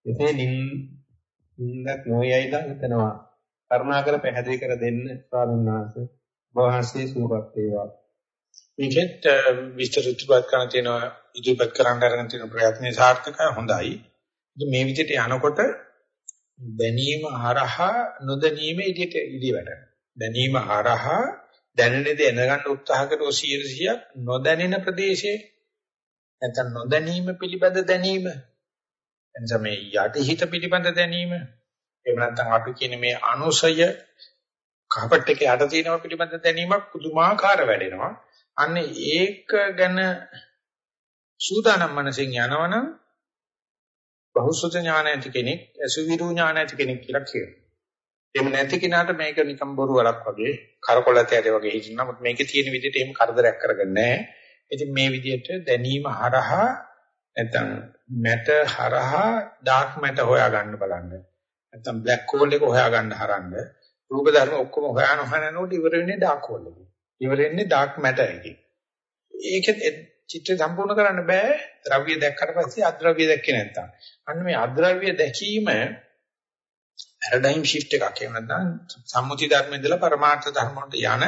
එසේ නිින්දක් නොයයිද හිතෙනවා. කරුණාකර පැහැදිලි කර දෙන්න ස්වාමීන් වහන්සේ. වහන්සේ සූපත් වේවා. මේකෙත් විස්තර ඉදිරිපත් කරන්න තියෙනවා ඉදිරිපත් කරන්න අරගෙන තියෙන ප්‍රයත්නේ සාර්ථකයි හොඳයි. මේ විදිහට යනකොට දැනීම හරහා නොදැනීම ඉදියට ඉදි වැඩ. දැනීම හරහා දැනෙන දේ දැනගන්න උත්සාහ කරෝ 100ක් නොදැනෙන ප්‍රදේශයේ නැත්නම් නොදැනීම පිළිබඳ දැනීම එනිසා මේ යටිහිත පිළිබඳ දැනීම එහෙම නැත්නම් අපි කියන මේ අනුසය කාපට් එකේ යට තියෙනව පිළිබඳ දැනීමක් පුදුමාකාර වැඩෙනවා අන්න ඒක ගැන සූදානම් මනසෙන් යනවනම් බහුසුත ඥාන ඇති කෙනෙක්, අසුවිරු ඥාන ඇති කෙනෙක් කියලා කියනවා. එහෙම නැති කෙනාට මේක නිකම් බොරු වලක් වගේ, කරකොලතයට වගේ හිටින්න. නමුත් මේකේ තියෙන විදිහට එහෙම කරදරයක් කරගන්නේ නැහැ. ඉතින් මේ විදිහට දැනීම හරහා නැත්නම් මැටර් හරහා ඩාර්ක් මැටර් හොයාගන්න බලන්න. නැත්නම් බ්ලැක් හෝල් එක හොයාගන්න හරන්න. රූප ධර්ම ඔක්කොම හොයාන හොයනකොට ඉවර වෙන්නේ ඩාර්ක් හෝල් එකේ. ඉවර වෙන්නේ ඩාර්ක් මැටර් එකේ. ඒකෙත් චිත්‍රය සම්පූර්ණ කරන්න බෑ ද්‍රව්‍ය දැක්කට පස්සේ අද්‍රව්‍ය දැක්කේ නැත්තම්. අන්න මේ අද්‍රව්‍ය දැකීම පැරඩයිම් shift එකක්. එහෙම නැත්නම් සම්මුති ධර්ම ඉඳලා පරමාර්ථ ධර්ම වලට යන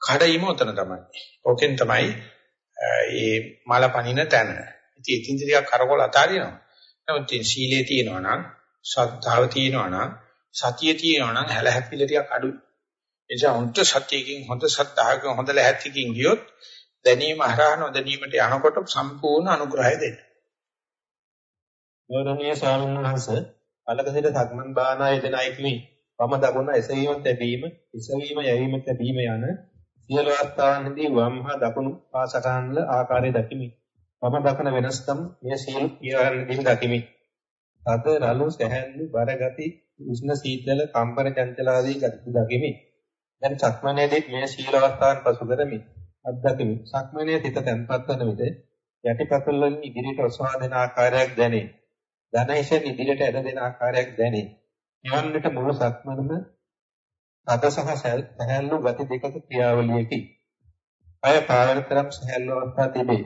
කඩයිම උතන තමයි. ඕකෙන් තමයි ඒ මල පනින තැන. ඉතින් ඉතින් ටිකක් කරකවල අතාරිනවා. නමුත් සීලේ තියෙනවා නම්, ශ්‍රද්ධාව තියෙනවා නම්, සතිය තියෙනවා නම් හැල හැපිල ටිකක් අඩුයි. ඒ නිසා හොඳ සතියකින්, හොඳ ශ්‍රද්ධාවකින්, හොඳ ලැහැත්තිකින් ගියොත් දැනීම හරහා නොදැනීමට යනකොට සම්පූර්ණ අනුග්‍රහය දෙන්න. ගෞරවනීය ස්වාමීන් වහන්සේ පළක සිට සක්මන් භාවනා යෙදෙන අයෙක්මි. වම දකුණ එසවීම තැබීම, ඉසවීම යැවීම තැබීම යන සියලු අවස්ථාවන්හිදී වම් හා දකුණු පාසටහන්ල ආකාරය දකිමි. වම දකුණ වෙනස්කම් මේ සියලු පියවරන්හිදී දකිමි. අද රළු සැහැල්ලු බර ගති උෂ්ණ සීතල කම්පන චංචල ආදී ගති දකිමි. දැන් සක්මනේදී මේ සීල අවස්ථාවන් පසු කරමි. අත්දැකීමි. සක්මනේ සිත තැන්පත් වන විට යටිපතුල් වලින් ඉදිරියට ඔසවා දෙන ආකාරයක් දැනේ. ධනයිෂෙන් ඉදිරියට ඇද දෙන ආකාරයක් දැනේ. නිවන්නට මුළු සක්මනම අද සහ සහැල්ලු ගති දෙකක ක්‍රියාවලියකි. අය පාරතරම් සහැල්ලු අවස්ථා තිබේ.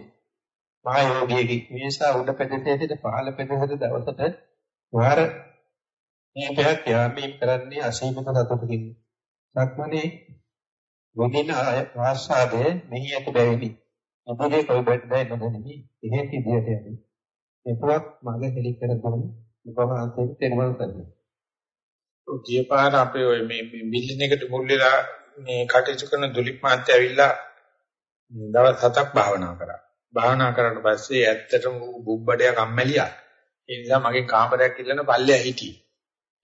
මා යෝගියෙකි. මේසා උඩ පෙදෙසේ සිට පහළ පෙදෙසට දවසට වාර මේකයක් යාමීම් කරන්නේ අසීමිත සතුටකින්. සක්මනේ වදින ආස්වාදයේ මෙහි ඇති බැවිනි. අපගේ කොයි බෙඩ්ඩයි නොදෙනි. එහෙත් ඉදියට යමි. එපුවක් මගේ හෙලි කර දුන් උපවාසයෙන් තෙරුවන් සරණයි. ගිය පාර අපේ ඔය මේ බිල්ඩින් එකට මුල් වෙලා මේ කටයුතු කරන දුලිප් මාත්‍ය ඇවිල්ලා දවස් හතක් භාවනා කරා. භාවනා කරාට පස්සේ ඇත්තටම බුබ්බඩයක් අම්මැලියා. ඒ නිසා මගේ කාමරයක් ඉල්ලන පල්ලෙයා හිටියේ.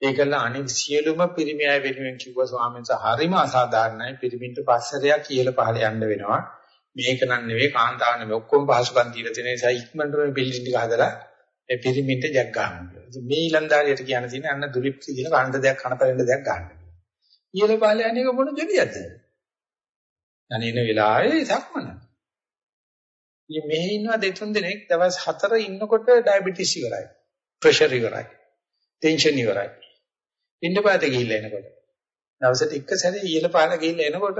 ඒකල අනික් සියලුම පිරිමි අය වෙනුවෙන් කිව්වා ස්වාමීන් වහන්සේ හරිම අසාධාරණයි පිරිමින්ට පස්සරයක් කියලා පහල යන්න වෙනවා. මේක නන් නෙවෙයි කාන්තාව නෙවෙයි ඔක්කොම පහසුකම් දීලා තියෙන නිසා ඉක්මනට මේ බිල්ඩින් ටික හදලා ඒ පිරිමින්ට ජග් ගන්න. මේ ඊලන්දාරියට කියන්න තියෙන අන්න දුලිප් කියන කණ්ඩ දෙයක් කන පැලෙන්න දෙයක් ගන්න. ඊළ පහල යන්නේ මොන දෙවියක්ද? අනේන වෙලාවේ සක්මන. ඉතින් මෙහි ඉන්නවා දෙතුන් දෙනෙක් දවස් 4 ඉන්නකොට ඩයබටිස් ඉවරයි. ප්‍රෙෂර් ඉවරයි. ටෙන්ෂන් ඉවරයි. පින්නපාත ගිහිල්ලා එනකොට. දවසට එක සැරේ ඊළ පාල ගිහිල්ලා එනකොට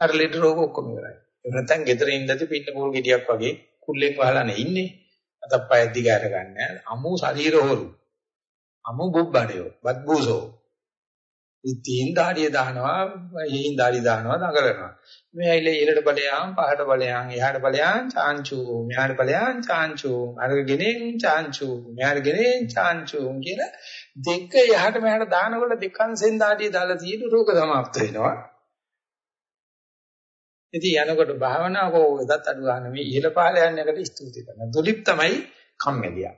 අර ලෙඩ රෝග ඔක්කොම ඉවරයි. එහෙම නැත්නම් ගෙදර ඉඳදී පින්න පොල් ගෙඩියක් වගේ කුල්ලෙන් වහලානේ ඉන්නේ. අතප්පය දිගාර ගන්න. අමු ශරීර හොරු. අමු බුබ්බඩයෝ. බද්බූසෝ. ඉතින් දාඩිය දානවා, යෙහින් දාඩි දානවා, දඟලනවා. මේ ඇයිලේ ඊළට බලයන්, පහට බලයන්, එහාට බලයන්, චාන්චු, මෙහාට බලයන්, චාන්චු, අරක ගෙනෙන් චාන්චු, මෙහාට ගෙනෙන් චාන්චු කියලා දෙක එහාට මෙහාට දානකොට දෙකන්සෙන් දාඩිය දාලා තියෙන රෝග සමාප්ත වෙනවා. ඉතින් යනකොට භාවනාව කොහෙදත් අඩු ගන්න මේ ඉහළ පහළ යන එකට ස්තුති කරනවා. දුලිප් තමයි කම්මැලියා.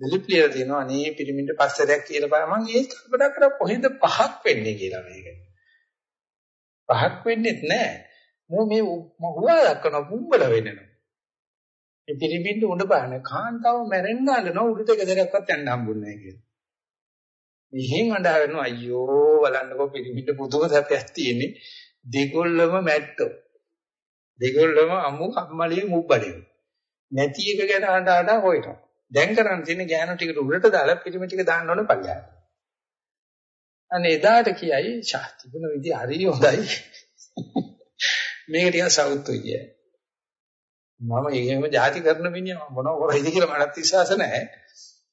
දුලිප් ලියලා තියෙනවා අනේ පිරිමින්ට පස්සරයක් කියලා බෑ මම ඒක කල්පනා කරා කොහෙන්ද පහක් වෙන්නේ කියලා මේක. පහක් වෙන්නේත් නැහැ. මෝ මේ මහුවා දක්වන පුඹල වෙනවා. මේ පිරිමින්ට උඩ බාන කාන්තාව මැරෙන්න හදන උඩට ගෙදරක්වත් යන්න හම්බුන්නේ නැහැ කියලා. මෙහෙන් අඬා වෙනවා අයියෝ බලන්නකෝ පිරිමින්ට පුදුම සැපයක් තියෙන්නේ. දෙගොල්ලම මැට්ටෝ. දෙගොල්ලම අමු කම්මලිය මුබ්බඩේ. නැති එක ගැන අඬ අඬ හොයනවා. දැන් කරන්න තියෙන්නේ ගෑනු ටිකට උඩට දාලා පිරිමි ටික දාන්න ඕනේ පල්ලයට. අනේ එදාට කියයි ශාස්තිගුණ විදි හරි හොඳයි. මේක ටික සවුත්තුයි කියයි. මම එහෙම ಜಾති කරන මිනිහා මොනව කරයිද කියලා මටත් විශ්වාස නැහැ.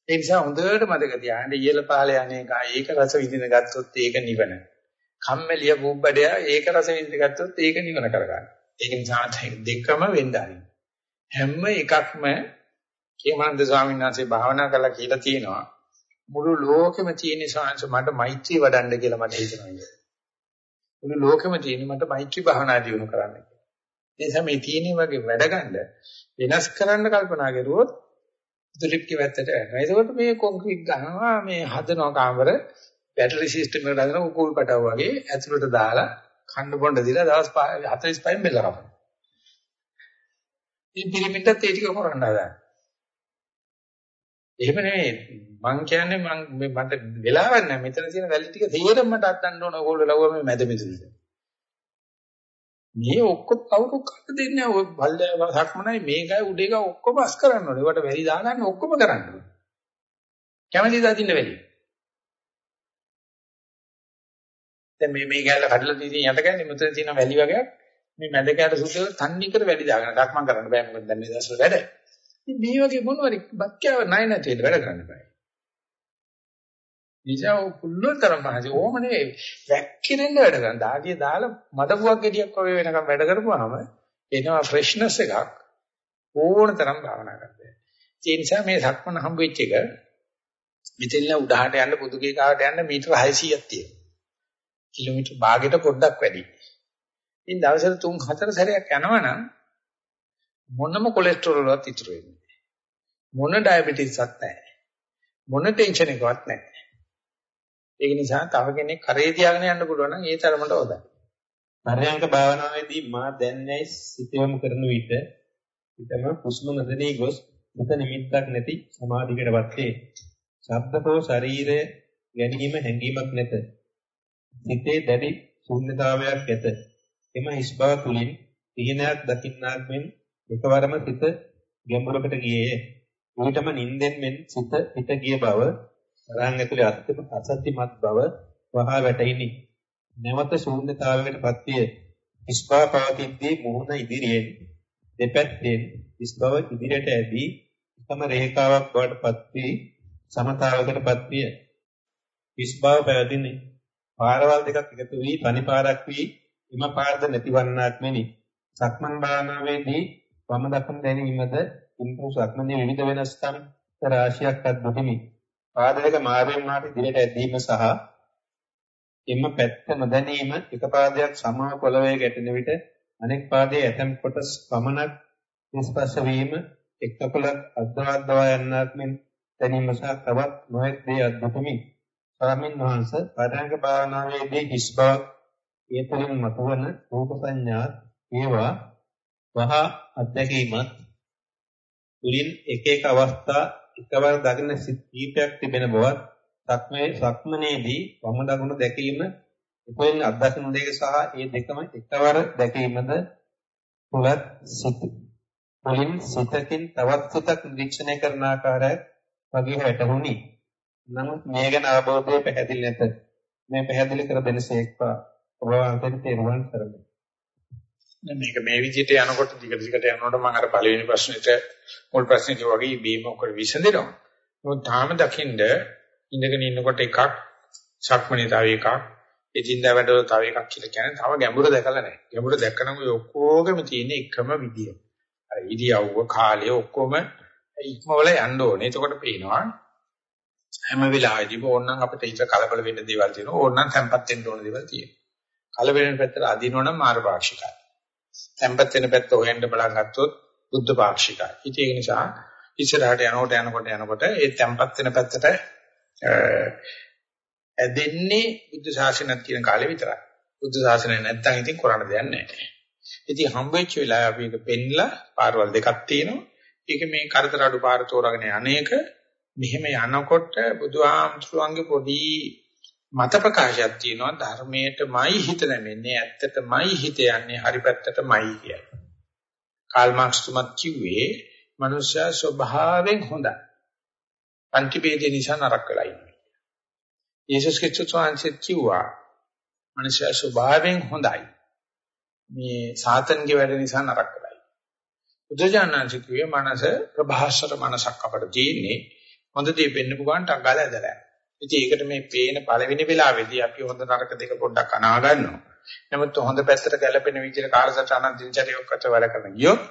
ඒ නිසා හොඳට මතක තියාගන්න ඊළ පහල යන්නේ ඒක රස විඳින ගත්තොත් ඒක නිවන. කම්මැලිය බුබ්බඩය ඒක රස විඳින ගත්තොත් ඒක නිවන කරගන්න. ඒක නිසා දෙකම වෙන්න හැම එකක්ම කේමානන්ද ස්වාමීන් වහන්සේ භාවනා කරලා කියලා තියෙනවා. මුළු ලෝකෙම තියෙන සාංශ මට මෛත්‍රී වඩන්න කියලා මට හිතෙනවා. මුළු ලෝකෙම තියෙන මට මෛත්‍රී භාවනා දියුණු කරන්න කියලා. ඒ නිසා මේ තියෙන වගේ වැඩ ගන්න වෙනස් කරන්න කල්පනා කරුවොත් දුලිප්ගේ වැත්තට යනවා. ඒකෝට මේ කොන්ක්‍රීට් ගන්නවා මේ හදනවා කාමර බැටරි සිස්ටම් එකට හදන උකුල් පටව වගේ ඇතුළට දාලා කන්න බොන්න දීලා දවස් 45න් බෙල්ල රපන. ඉතින් පිරමිඩත් ඒ ටික කරන්න හදා. එහෙම නෙමෙයි මං කියන්නේ මං මට වෙලාවක් නැහැ මෙතන තියෙන වැලි ටික තේරෙන්න මට අත්දන්න ඕන ඕගොල්ලෝ ලව්වා මේ මැද මෙතනට. මේ ඔක්කොම කවුරු කට දෙන්නේ ඔය බල්දෑ සක්මනයි මේකයි උඩේක ඔක්කොම අස් කරන්න ඕනේ. ඒවට වැලි දාගන්න ඔක්කොම කරන්න ඕනේ. කැමතිද අදින්න වැලි? දැන් මේ මේ ගැල්ල කඩලා තියෙන යට ගැන්නේ මෙතන තියෙන වැලි වගේක් මේ මැද කැට සුද්ධ තන්නේ කර වැලි දාගන්න. සක්මන් කරන්න බෑ මොකද දැන් මේ දවස්වල වැඩ. ඉතින් මේ වගේ මොනවාරි බක්කියව නැයි නැති වැඩ කරන්න බෑ. නිසා පුළුවන් තරම් මහසි ඕමනේ වැක්කිරෙන්න වැඩ කරන. දාඩිය දාලා මඩපුවක් ගෙඩියක් වගේ වෙනකම් වැඩ කරපුවාම එනවා ෆ්‍රෙෂ්නස් එකක් ඕන තරම් භාවනා කරන්න. ඒ නිසා මේ සක්මන හම්බ වෙච්ච එක මෙතෙල්ල උඩහට යන්න පුදුගේ කාවට යන්න මීටර 600ක් තියෙනවා. කිලෝමීටර් භාගයට පොඩ්ඩක් වැඩි. ඉතින් දවසට 3 4 සැරයක් යනවනම් මොනම කොලෙස්ටරෝල් වත් ඉතුරු වෙන්නේ නැහැ. මොන ඩයබටිස්වත් නැහැ. මොන ටෙන්ෂන් එකවත් නැහැ. ඒක නිසා තව කෙනෙක් කරේ තියාගෙන යන්න පුළුවන් නම් ඒ තරමට හොඳයි. පරයන්ක භාවනාවේදී මා දැන්නේ සිතවම කරන විට හිතම හුස්ම නොදැනී ගොස් මුත නිමිත්තක් නැති සමාධියකටපත් වේ. ශබ්දකෝ ශරීරය ගැනීම හැඟීමක් නැත. සිතේ දැඩි ශූන්‍යතාවයක් ඇත. එම හිස් බව තුලින් තීනයක් දකින්නාක් මෙන් එකවරම සිත ගැඹුරකට ගියේය. ඊටම නිින්දෙන් මෙන් සිත පිට ගිය බව රාන් ඇතුලේ අසත්‍යමත් බව වහා වැටහිනි. නැවත ශූන්‍යතාවයකටපත් විය. ඉස්පා පවතිද්දී මුහුණ ඉදිරියෙන් දෙපැත්තෙන් ඉස්බව ඉදිරියට ඇදී එකම රේඛාවක් බවට පත් වී සමතාවයකටපත් විය. ඉස්බව පැවතින්නේ පාරවල් දෙකක් එකතු වී තනිපාරක් වී එම පාරද නැතිවන්නාක් මෙනි. සක්මන් භාවනාවේදී වම දකුණ දැනීමද ඉන්පු සක්මනේ විවිධ වෙනස්කම් රාශියක් අද්දුතිමි. පාද දෙක මාර්ගයෙන් මාට ඉදිරියට ඇදීම සහ එම පැත්ත නොදැනීම එක පාදයක් සමව පොළවේ ගැටෙන විට අනෙක් පාදයේ ඇතම් කොටස් පමණක් ස්පර්ශ වීම එක් කකුලක් අද්දවද්දවා යන්නක් මෙන් දැනීම සහ තවත් නොයෙක් දේ අද්දුතුමි. ස්වාමීන් වහන්සේ පරංග භාවනාවේදී හිස් බව ඒ තුළින් මතුවන රූප සංඥා ඒවා වහ අත්දැකීමත් තුළින් එක එක අවස්ථා එකවර දකින සිත් කීපයක් තිබෙන බවත් සක්මේ සක්මනේදී වම දකුණ දැකීම එපෙන් අත්දකින දෙක සහ ඒ දෙකම එකවර දැකීමද තුලත් සිත් වලින් සිතකින් තවත් සිතක් නිරීක්ෂණය කරන ආකාරය වගේ වැටහුණි. නමුත් මේ ගැන අවබෝධය පැහැදිලි නැත. මේ පැහැදිලි කර දෙනසේක්වා ඔබ වහන්සේට තේරුම් ගන්න. මේක මේ විදිහට යනකොට දිගට දිගට යනකොට මම අර පළවෙනි ප්‍රශ්නෙට මුල් ප්‍රශ්නෙට වගේ බීම ඔකට විසඳෙනවා. මොකද තාම දකින්ද ඉඳගෙන ඉන්නකොට එකක් ශක්මණේ තව එකක් එදින්දා වැඩවල තව එකක් කියලා කියන්නේ තව ගැඹුර දැකලා නැහැ. ගැඹුර දැක්කනම් ඔය ඔක්කොගෙම තියෙන එකම විදිය. අර ඉරියව්ව කාලය ඔක්කොම ඉක්මවල යන්න ඕනේ. එතකොට පේනවා හැම වෙලාවෙදීම ඕනනම් අපිට හිත කලබල වෙන්න දේවල් තියෙනවා. ඕනනම් තැම්පත් වෙන්න ඕන දේවල් තියෙනවා. කලබල වෙන පැත්තට අදිනවනම් මාර්ග පාක්ෂිකයි. තැම්පත් වෙන පැත්ත හොයන්න බලන් ගත්තොත් බුද්ධ පාක්ෂිකයි. ඉතින් ඒ නිසා ඉස්සරහට යනකොට යනකොට යනකොට ඒ තැම්පත් වෙන පැත්තට ඇදෙන්නේ බුද්ධ ශාසනයක් කියන කාලේ විතරයි. බුද්ධ ශාසනය නැත්තම් ඉතින් කරන්න දෙයක් නැහැ. ඉතින් හම්බෙච්ච වෙලාව අපි ඒක පෙන්ලා පාරවල් දෙකක් තියෙනවා. ඒක මේ කරදර අඩු පාර තෝරාගෙන අනේක මෙහෙම යනකොට බුදුහාමුදුරන්ගේ පොඩි මත ප්‍රකාශයක් තියෙනවා ධර්මයටමයි හිත නැමෙන්නේ ඇත්තටමයි හිත යන්නේ හරි පැත්තටමයි කියන්නේ. කාල් මාක්ස් තුමත් කිව්වේ මනුෂ්‍ය ස්වභාවයෙන් හොඳයි. පන්තිපේදේ නිසා නරක වෙලා ඉන්නේ. යේසුස් ක්‍රිස්තුස් වහන්සේ කිව්වා මනුෂ්‍ය ස්වභාවයෙන් හොඳයි. මේ සාතන්ගේ වැඩ නිසා නරක වෙලා ඉන්නේ. බුදුජානනාංශ කිව්වේ මනස ප්‍රභාස්වර මනසක් අපට තියෙන්නේ හොඳ දේ පෙන්නපු ගමන් ටක් ගාලා ඇදලා. ඉතින් ඒකට මේ පේන පළවෙනි වෙලාවේදී අපි හොඳ නරක දෙක පොඩ්ඩක් අනා ගන්නවා. නමුත් හොඳ පැත්තට ගැලපෙන විදිහට කාලසටහන දිනචරියක් අත වැඩ කරන ගියොත්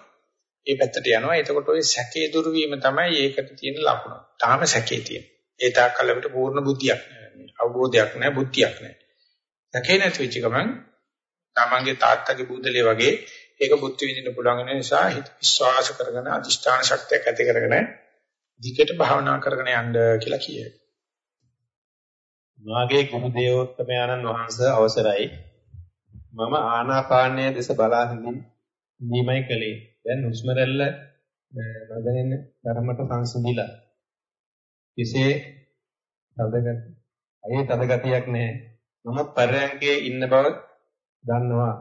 ඒ පැත්තට යනවා. එතකොට ওই සැකේ දුරු වීම තමයි ඒකට තියෙන ලකුණ. තාම සැකේ තියෙන. ඒ තාක් කලකට පූර්ණ බුද්ධියක් නැහැ. අවබෝධයක් නැහැ, බුද්ධියක් නැහැ. සැකේ නැති වෙච්ච ගමන් තමන්ගේ තාත්තගේ බුදලේ වගේ ඒක බුද්ධ විඳින්න පුළුවන් නිසා හිත විශ්වාස කරගෙන අදිෂ්ඨාන ශක්තියක් ඇති කරගෙන දිගට භාවනා කරගෙන යන්න කියලා කියයි. මාගේ ගුරු දේවෝත්තම ආනන් වහන්සේ අවසරයි. මම ආනාපානය දෙස බලා හිඳීමයි කළේ. දැන් හුස්ම රැල්ල නදනෙන ධර්මත සංසිඳිලා. කෙසේ තදගත අයේ තදගතියක් නැහැ. මම පරයන්කේ ඉන්න බව දන්නවා.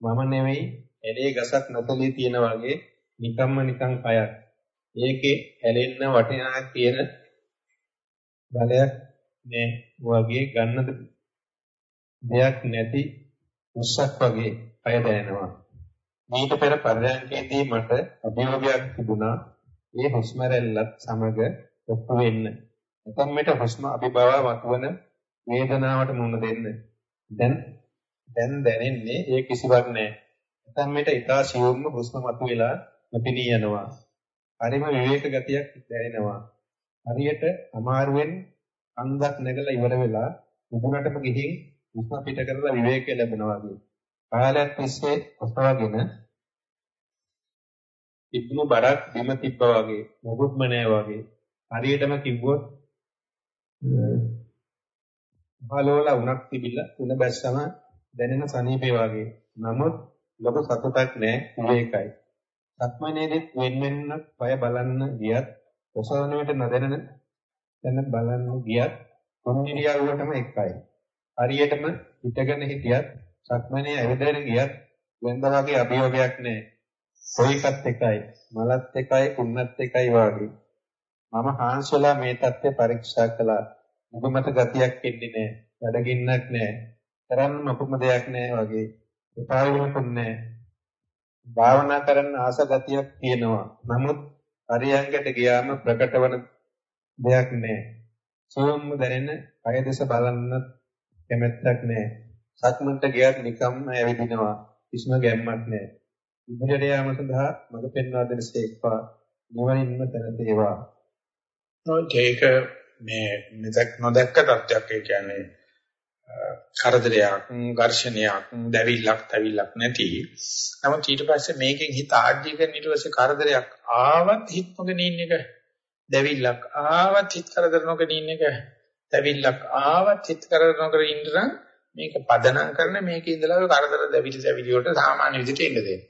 මම නෙවෙයි ඇලේ ගසක් නැතලී තියෙන වගේ නිකම්ම නිකං කයක්. ඒකේ ඇලෙන්න වටිනා තියෙන බලයක් නෑ වගේ ගන්න දෙයක් නැති උස්සක් වගේ කය දැනෙනවා. මීට පෙර පරයන්කේදී මට අභියෝගයක් තිබුණා. ඒ හුස්ම රැල්ලත් සමග ඔප්පු වෙන්න. නැත්නම් මෙට හුස්ම අභිභව වතුවන වේදනාවට මුහුණ දෙන්න. දැන් දැන් දැනෙන්නේ ඒ කිසිවක් නැහැ. නැත්නම් මෙට ඊටා සියුම්ම හුස්ම මතුවලා නොපෙනී යනවා. හරිම විවේක ගතියක් දැනෙනවා. හරියට අමාරුවෙන් අන්දක් නැගලා ඉවර වෙලා මුදුනටම ගිහින් හුස්ම පිට කරලා විවේකය ලැබෙනවා වගේ. කාලයක් තිස්සේ ඔසවගෙන තිබුණු බරක් බිම තිබ්බා වගේ මොකුත්ම නැහැ වගේ. හරියටම කිව්වොත් බලවල උණක් තිබිලා තුන බැස්සම දැනෙන සනීපේ වගේ. නමුත් ලොකු සතුටක් නැහැ විවේකයි. සක්මනේදීත් වෙන වෙන පය බලන්න ගියත් ඔසවන විට නොදැනෙන දැන බලන්න ගියත් කොන්නිරියවටම එකයි. හරියටම හිටගෙන හිටියත් සක්මනේ ඇවිදගෙන ගියත් වෙනද වගේ අභියෝගයක් නැහැ. කොයිකත් එකයි, මලත් එකයි, කුන්නත් එකයි වාගේ. මම හාන්සලා මේ தත්ත්වය පරීක්ෂා කළා. මුගමත ගතියක් එන්නේ නැහැ. වැඩගින්නක් නැහැ. කරන්න මොකම දෙයක් නැහැ වගේ. එපා වෙනකුත් නැහැ. භාවනා කරන්න ආස ගතියක් තියෙනවා. නමුත් හරියංගට ගියාම ප්‍රකට වන දෙයක් නැහැ. සෝම්ම දැනෙන කය දෙස බලන්න කැමැත්තක් නැහැ. සක්මන්ට ගියත් නිකම්ම ඇවිදිනවා. කිසිම ගැම්මක් නැහැ. ඉදිරියට යාම සඳහා මඟ පෙන්වා දෙනසේක්වා නිවනින්ම තැන තේවා. ඒක මේ මෙතක් නොදැක්ක තත්ත්වයක් ඒ කියන්නේ කරදරයක් ඝර්ෂණයක් දැවිල්ලක් තැවිල්ලක් නැති නමුත් ඊට පස්සේ මේකෙන් හිත ආඩ්‍ය කරන ඊට පස්සේ කරදරයක් ආවත් හිත නොගෙන ඉන්න එක දැවිල්ලක් ආවත් හිත කරදර නොගෙන ඉන්න එක දැවිල්ලක් ආවත් හිත කරදර නොකර ඉන්න මේක පදනම් කරන මේකේ ඉඳලා ඔය කරදර දැවිලි දැවිලි වලට සාමාන්‍ය විදිහට එන්න දෙන්න.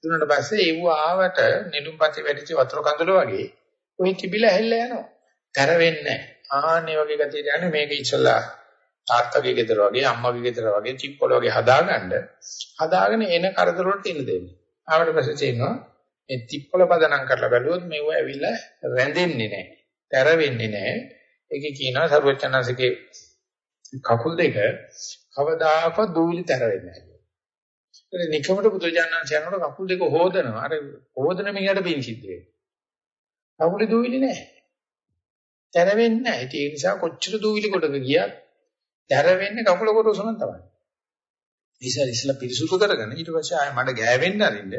දුන්නාට පස්සේ ඒව ආවට නෙළුම්පති වැඩිච වතුර කඳුල වගේ ඔය තිබිලා ඇහිලා යනවා. තර වෙන්නේ නැහැ. ආන්නේ වගේ ගතියට යන්නේ මේක ඉස්සලා තාත්තගේ ගෙදර වගේ අම්මගේ ගෙදර වගේ චිප්පොල වගේ හදාගන්න හදාගෙන එන කරදර වලට ඉන්න දෙන්න. ආවට පස්සේ තේනවා මේ චිප්පොල පදනම් කරලා බැලුවොත් මේව ඇවිල්ලා රැඳෙන්නේ නැහැ. තර වෙන්නේ නැහැ. ඒකේ කියනවා සර්වචනන්සේගේ කකුල් දෙක කවදාකවත් දූවිලි තර වෙන්නේ නැහැ. ඒ නිකමට බුදුජානනාංශ යනකොට කකුල් දෙක හොදනවා. අර හොදන මිනිහට පින් සිද්ධ වෙනවා. කකුලේ දූවිලි නැහැ. තර වෙන්නේ නැහැ. ඒ නිසා කොච්චර දූවිලි කොටක ගියත් තර වෙන්නේ කකුල කොටසම තමයි. ඉතින් ඉස්සලා පිරිසුදු කරගෙන ඊට පස්සේ ආය මඩ ගෑවෙන්න අරින්න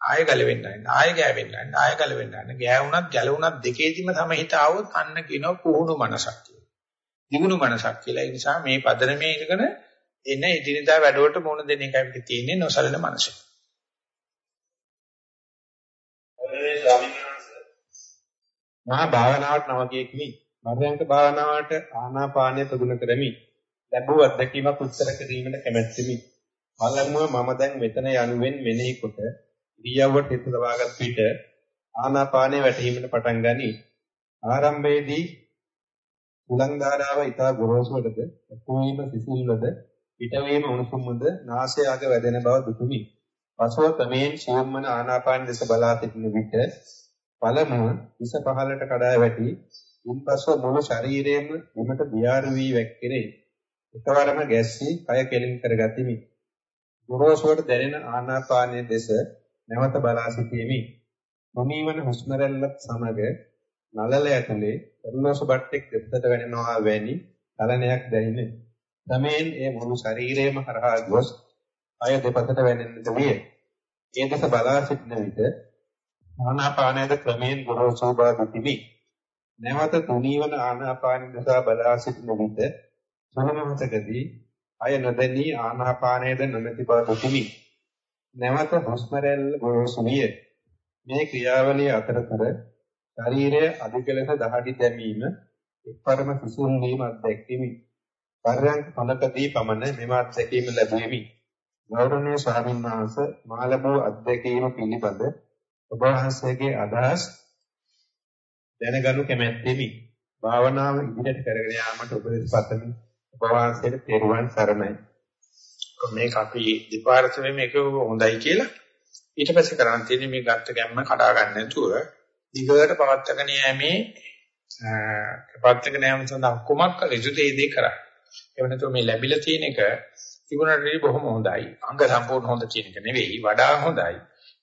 ආය ගලවෙන්න අරින්න ආය ගෑවෙන්න අරින්න ආය ගලවෙන්න අරින්න ගෑවුණත් ගැලවුණත් දෙකේදීම සමහිත આવොත් අන්න කියනවා පුහුණු මනසක් කියලා. දිනුණු මනසක් කියලා. ඒ නිසා මේ පදනමේ ඉඳගෙන එන එදිනදා වැඩවලට මුහුණ දෙන එකයි අපිට තියෙන්නේ නොසලෙන මනස. මහා භාවනාවට නවකයෙක්මි. මරණයන්ක භාවනාවට ආනාපානය ප්‍රගුණ කරමි. ලැබුව අත්දැකීමක් උත්තර කිරීමට කැමැත්තෙමි. පළමුව මම දැන් මෙතන යනුවෙන් මෙනෙහි කොට ඉරියව්වට හිත දවාගත් විට ආනාපානය වැටීමට පටන් ගනී. ආරම්භයේදී උලං ධාරාව ඊතා ගොරෝසුවටද කුවීම සිසිල්වද පිටවීම උණුසුම්වද නාසය අග වැදෙන බව දුටුමි. පසුව ක්‍රමයෙන් සියුම්මන ආනාපාන දෙස බලා සිටින විට පළමුව හිස පහළට කඩා වැටි ඉන්පසුව මුළු ශරීරයම බිමට දියාරු වී වැක්කිරේ. එකවරම ගැස්සී කය කෙලින් කරගතිමි. ගොරෝසුවට දැනෙන ආනාපානයේ දෙස නැවත බලා සිටීමි. මොනීවන හුස්ම රැල්ලත් සමග නලල ඇතුලේ එරුණෝසු බට්ටෙක් දෙපතට වැනෙනවා වැනි චලනයක් දැනිනේ. තමෙන් ඒ මුළු ශරීරයම හරහා ගොස් අය දෙපතට වැනෙන්නට විය. ඒ දෙස බලා සිටින විට ආනාපානයද ක්‍රමයෙන් ගොරෝසු බව දුතිමි. නැවත තුනීවන ආනාපාන දෙස බලා සිටින විට සමමහතකදී අය නොදැනී ආනාපානයද නොමැති බව දුතිමි. නැවත හුස්ම රැල්ල ගොරෝසු විය. මේ ක්‍රියාවලිය අතරතර ශරීරයේ අධික ලෙස දහඩි දැමීම එක්වරම සිසුන් වීම අත්දැකීමි. පරයන්ක පනකදී පමණ මෙම අත්දැකීම ලැබෙමි. ගෞරවනීය ස්වාමීන් වහන්සේ මා ලැබූ අත්දැකීම පිළිබඳ ඔබ වහන්සේගේ අදහස් දැනගනු කැමැත්තෙමි. භාවනාව ඉදිරියට කරගෙන යාමට උපදෙස් පතමි. ඔබ වහන්සේට තෙරුවන් සරණයි. මේක අපි දෙපාර්තමේ මේක හොඳයි කියලා ඊට පස්සේ කරන්න තියෙන්නේ මේ ගත්ත ගැම්ම කඩා ගන්න නැතුව දිගට පවත්වාගෙන යෑමේ පවත්වාගෙන යාම සඳහා කුමක් කළ යුතුද ඒ දේ කරා. එහෙම නැතුව මේ ලැබිලා තියෙන එක තිබුණට බොහොම හොඳයි. අංග සම්පූර්ණ හොඳ කියන එක නෙවෙයි වඩා හොඳයි.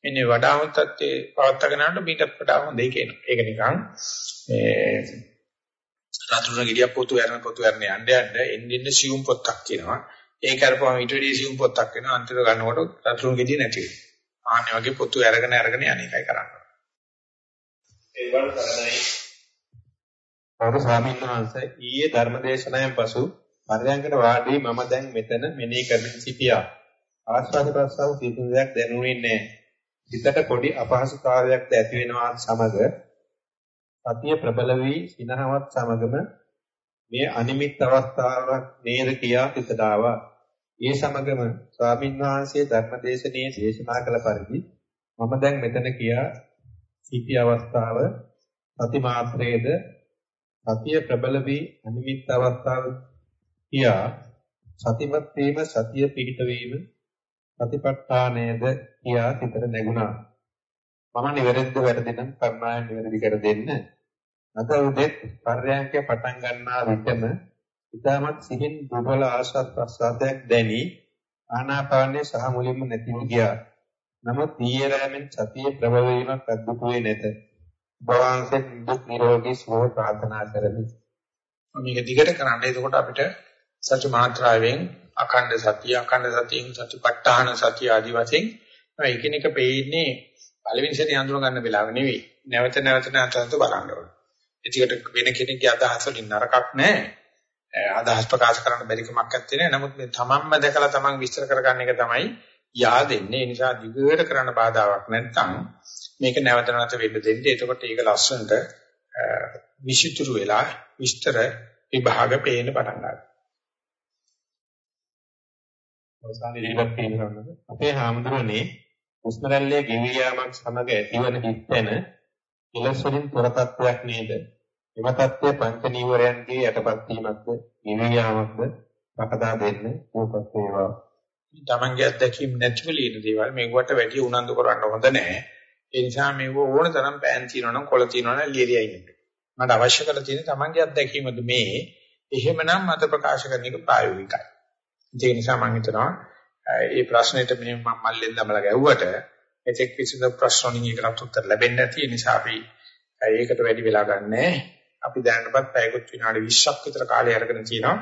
මෙන්න වඩා හොඳ තත්ත්වේ පවත්වාගෙන යනකොට මීටත් වඩා හොඳයි කියනවා. ඒක නිකන් මේ රතුරුන ගෙඩියක් පොතු යන පොතු යන යන්න යන්න එන්න එන්න සියුම් පොත්තක් කියනවා. ඒක අරපුවම ඊට වැඩි සියුම් පොත්තක් වෙනවා. අන්තිමට ගන්නකොට රතුරුන ගෙඩිය නැති වෙනවා. ආන්නේ වගේ පොතු අරගෙන අරගෙන යන එකයි කරන්නේ. ඒ වල කරණයි. අර ස්වාමීන් වහන්සේ ඊයේ ධර්මදේශනාවෙන් පසු පරයන්කට වාඩි මම දැන් මෙතන මෙනෙහි කරමින් සිටියා. ආස්වාද ප්‍රසාව සිතුන දෙයක් දැනුනේ නැහැ. හිතට පොඩි අපහසුතාවයක් ඇති වෙනවා සමග සතිය ප්‍රබල වී සිනහවත් සමගම මේ අනිමිත් අවස්ථාවක් නේද කියා හිතට ආවා. ඒ සමගම ස්වාමින් වහන්සේ ධර්මදේශනයේ දේශනා කළ පරිදි මම දැන් මෙතන කියා සිටි අවස්ථාව සති මාත්‍රයේද සතිය ප්‍රබල වී අනිමිත් අවස්ථාව කියා සතිමත් වීම සතිය පිහිට වීම සතිපට්ඨානයේද කියා හිතට නැගුණා. මම නිවැරදිව වැරදිනම් කර්මාය නිවැරදි කර දෙන්න. අද උදෙත් පර්යංකය පටන් ගන්නා විටම ඉතාමත් සිහින් දුබල ආශාත් ප්‍රසආතයක් දැනි ආනාපානයේ සහ මුලින්ම නැතිව ගියා. නමුත් ඊයේ රැමෙන් සතිය ප්‍රබල වීමක් අද්දුකුවේ නැත. භවංශෙන් දුක් නිරෝගී සුව ප්‍රාර්ථනා කරමි. මේක දිගට කරන්න. එතකොට අපිට සත්‍ය මාත්‍රාවෙන් අඛණ්ඩ සතිය, අඛණ්ඩ සතියෙන් සතිපට්ඨාන සතිය ආදි වශයෙන් එකිනෙක පෙන්නේ පළවෙනි සැරේ හඳුන ගන්න වෙලාව නෙවෙයි. නැවත නැවත නැවත බලන්න ඕනේ. ඒකට වෙන කෙනෙක්ගේ අදහස් වලින් නරකක් නැහැ. අදහස් ප්‍රකාශ කරන්න බැරි කමක් නැත්තේ නෑ. නමුත් මේ තමන්ම දැකලා තමන් විස්තර කරගන්න එක තමයි yaadෙන්නේ. ඒ නිසා දිගට කරන්න බාධාවක් නැත්නම් මේක නැවත නැවත වෙන්න දෙන්න. එතකොට ඒක ලස්සනට විචිතුරු වෙලා විස්තර විභාග පේන්න පටන් ගන්නවා. අවසානයේ ඉවත් කියනවද? අපේ හාමුදුරනේ හුස්ම රැල්ලේ ගෙවි යාමක් සමග ඇතිවන හිතෙන කෙලස් වලින් තොර තත්වයක් නේද? එම தත්ත්වය පංච නීවරයන්ගේ යටපත් වීමක්ද නිවියාමක්ද පකදා දෙන්න ඕකත් වේවා. තමන්ගේ අත්දැකීම් නැතිව ලියන දේවල් මේකට වැඩි උනන්දු කරන්න හොඳ නැහැ. ඒ නිසා මේව ඕන තරම් පෑන් තියනවා නම් කොළ තියනවා නම් ලියලියා ඉන්න. මට අවශ්‍ය කරලා තියෙන්නේ තමන්ගේ අත්දැකීමද මේ එහෙමනම් මත ප්‍රකාශ කරන එක ප්‍රායෝගිකයි. ඒ නිසා මම හිතනවා මේ ප්‍රශ්නෙට මෙහෙම මම මල්ලෙන් දමලා ගැව්වට එතෙක් විසඳ ප්‍රශ්න වලින් එකකට උත්තර ලැබෙන්නේ නැති නිසා අපි ඒකට වැඩි වෙලා ගන්නෑ. අපි දැනටපත් පැයකට විනාඩි 20ක් විතර කාලය අරගෙන තියෙනවා.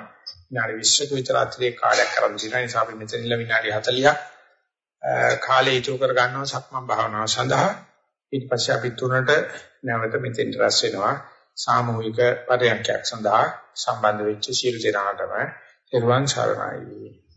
විනාඩි 20ක විතර අතිරේක කාලයක් කරන් තියෙනවා. ඒ නිසා අපි මෙතන ඉන්න විනාඩි 40ක් කාලය ඉතුරු කර ගන්නවා සක්මන් භාවනාව සඳහා. ඊට පස්සේ අපි තුනට නැවත මෙතෙන් රැස් වෙනවා. සාමූහික පරයන්කයක් සඳහා සම්බන්ධ වෙච්ච සියලු දෙනාටම එරුවන් සරණයි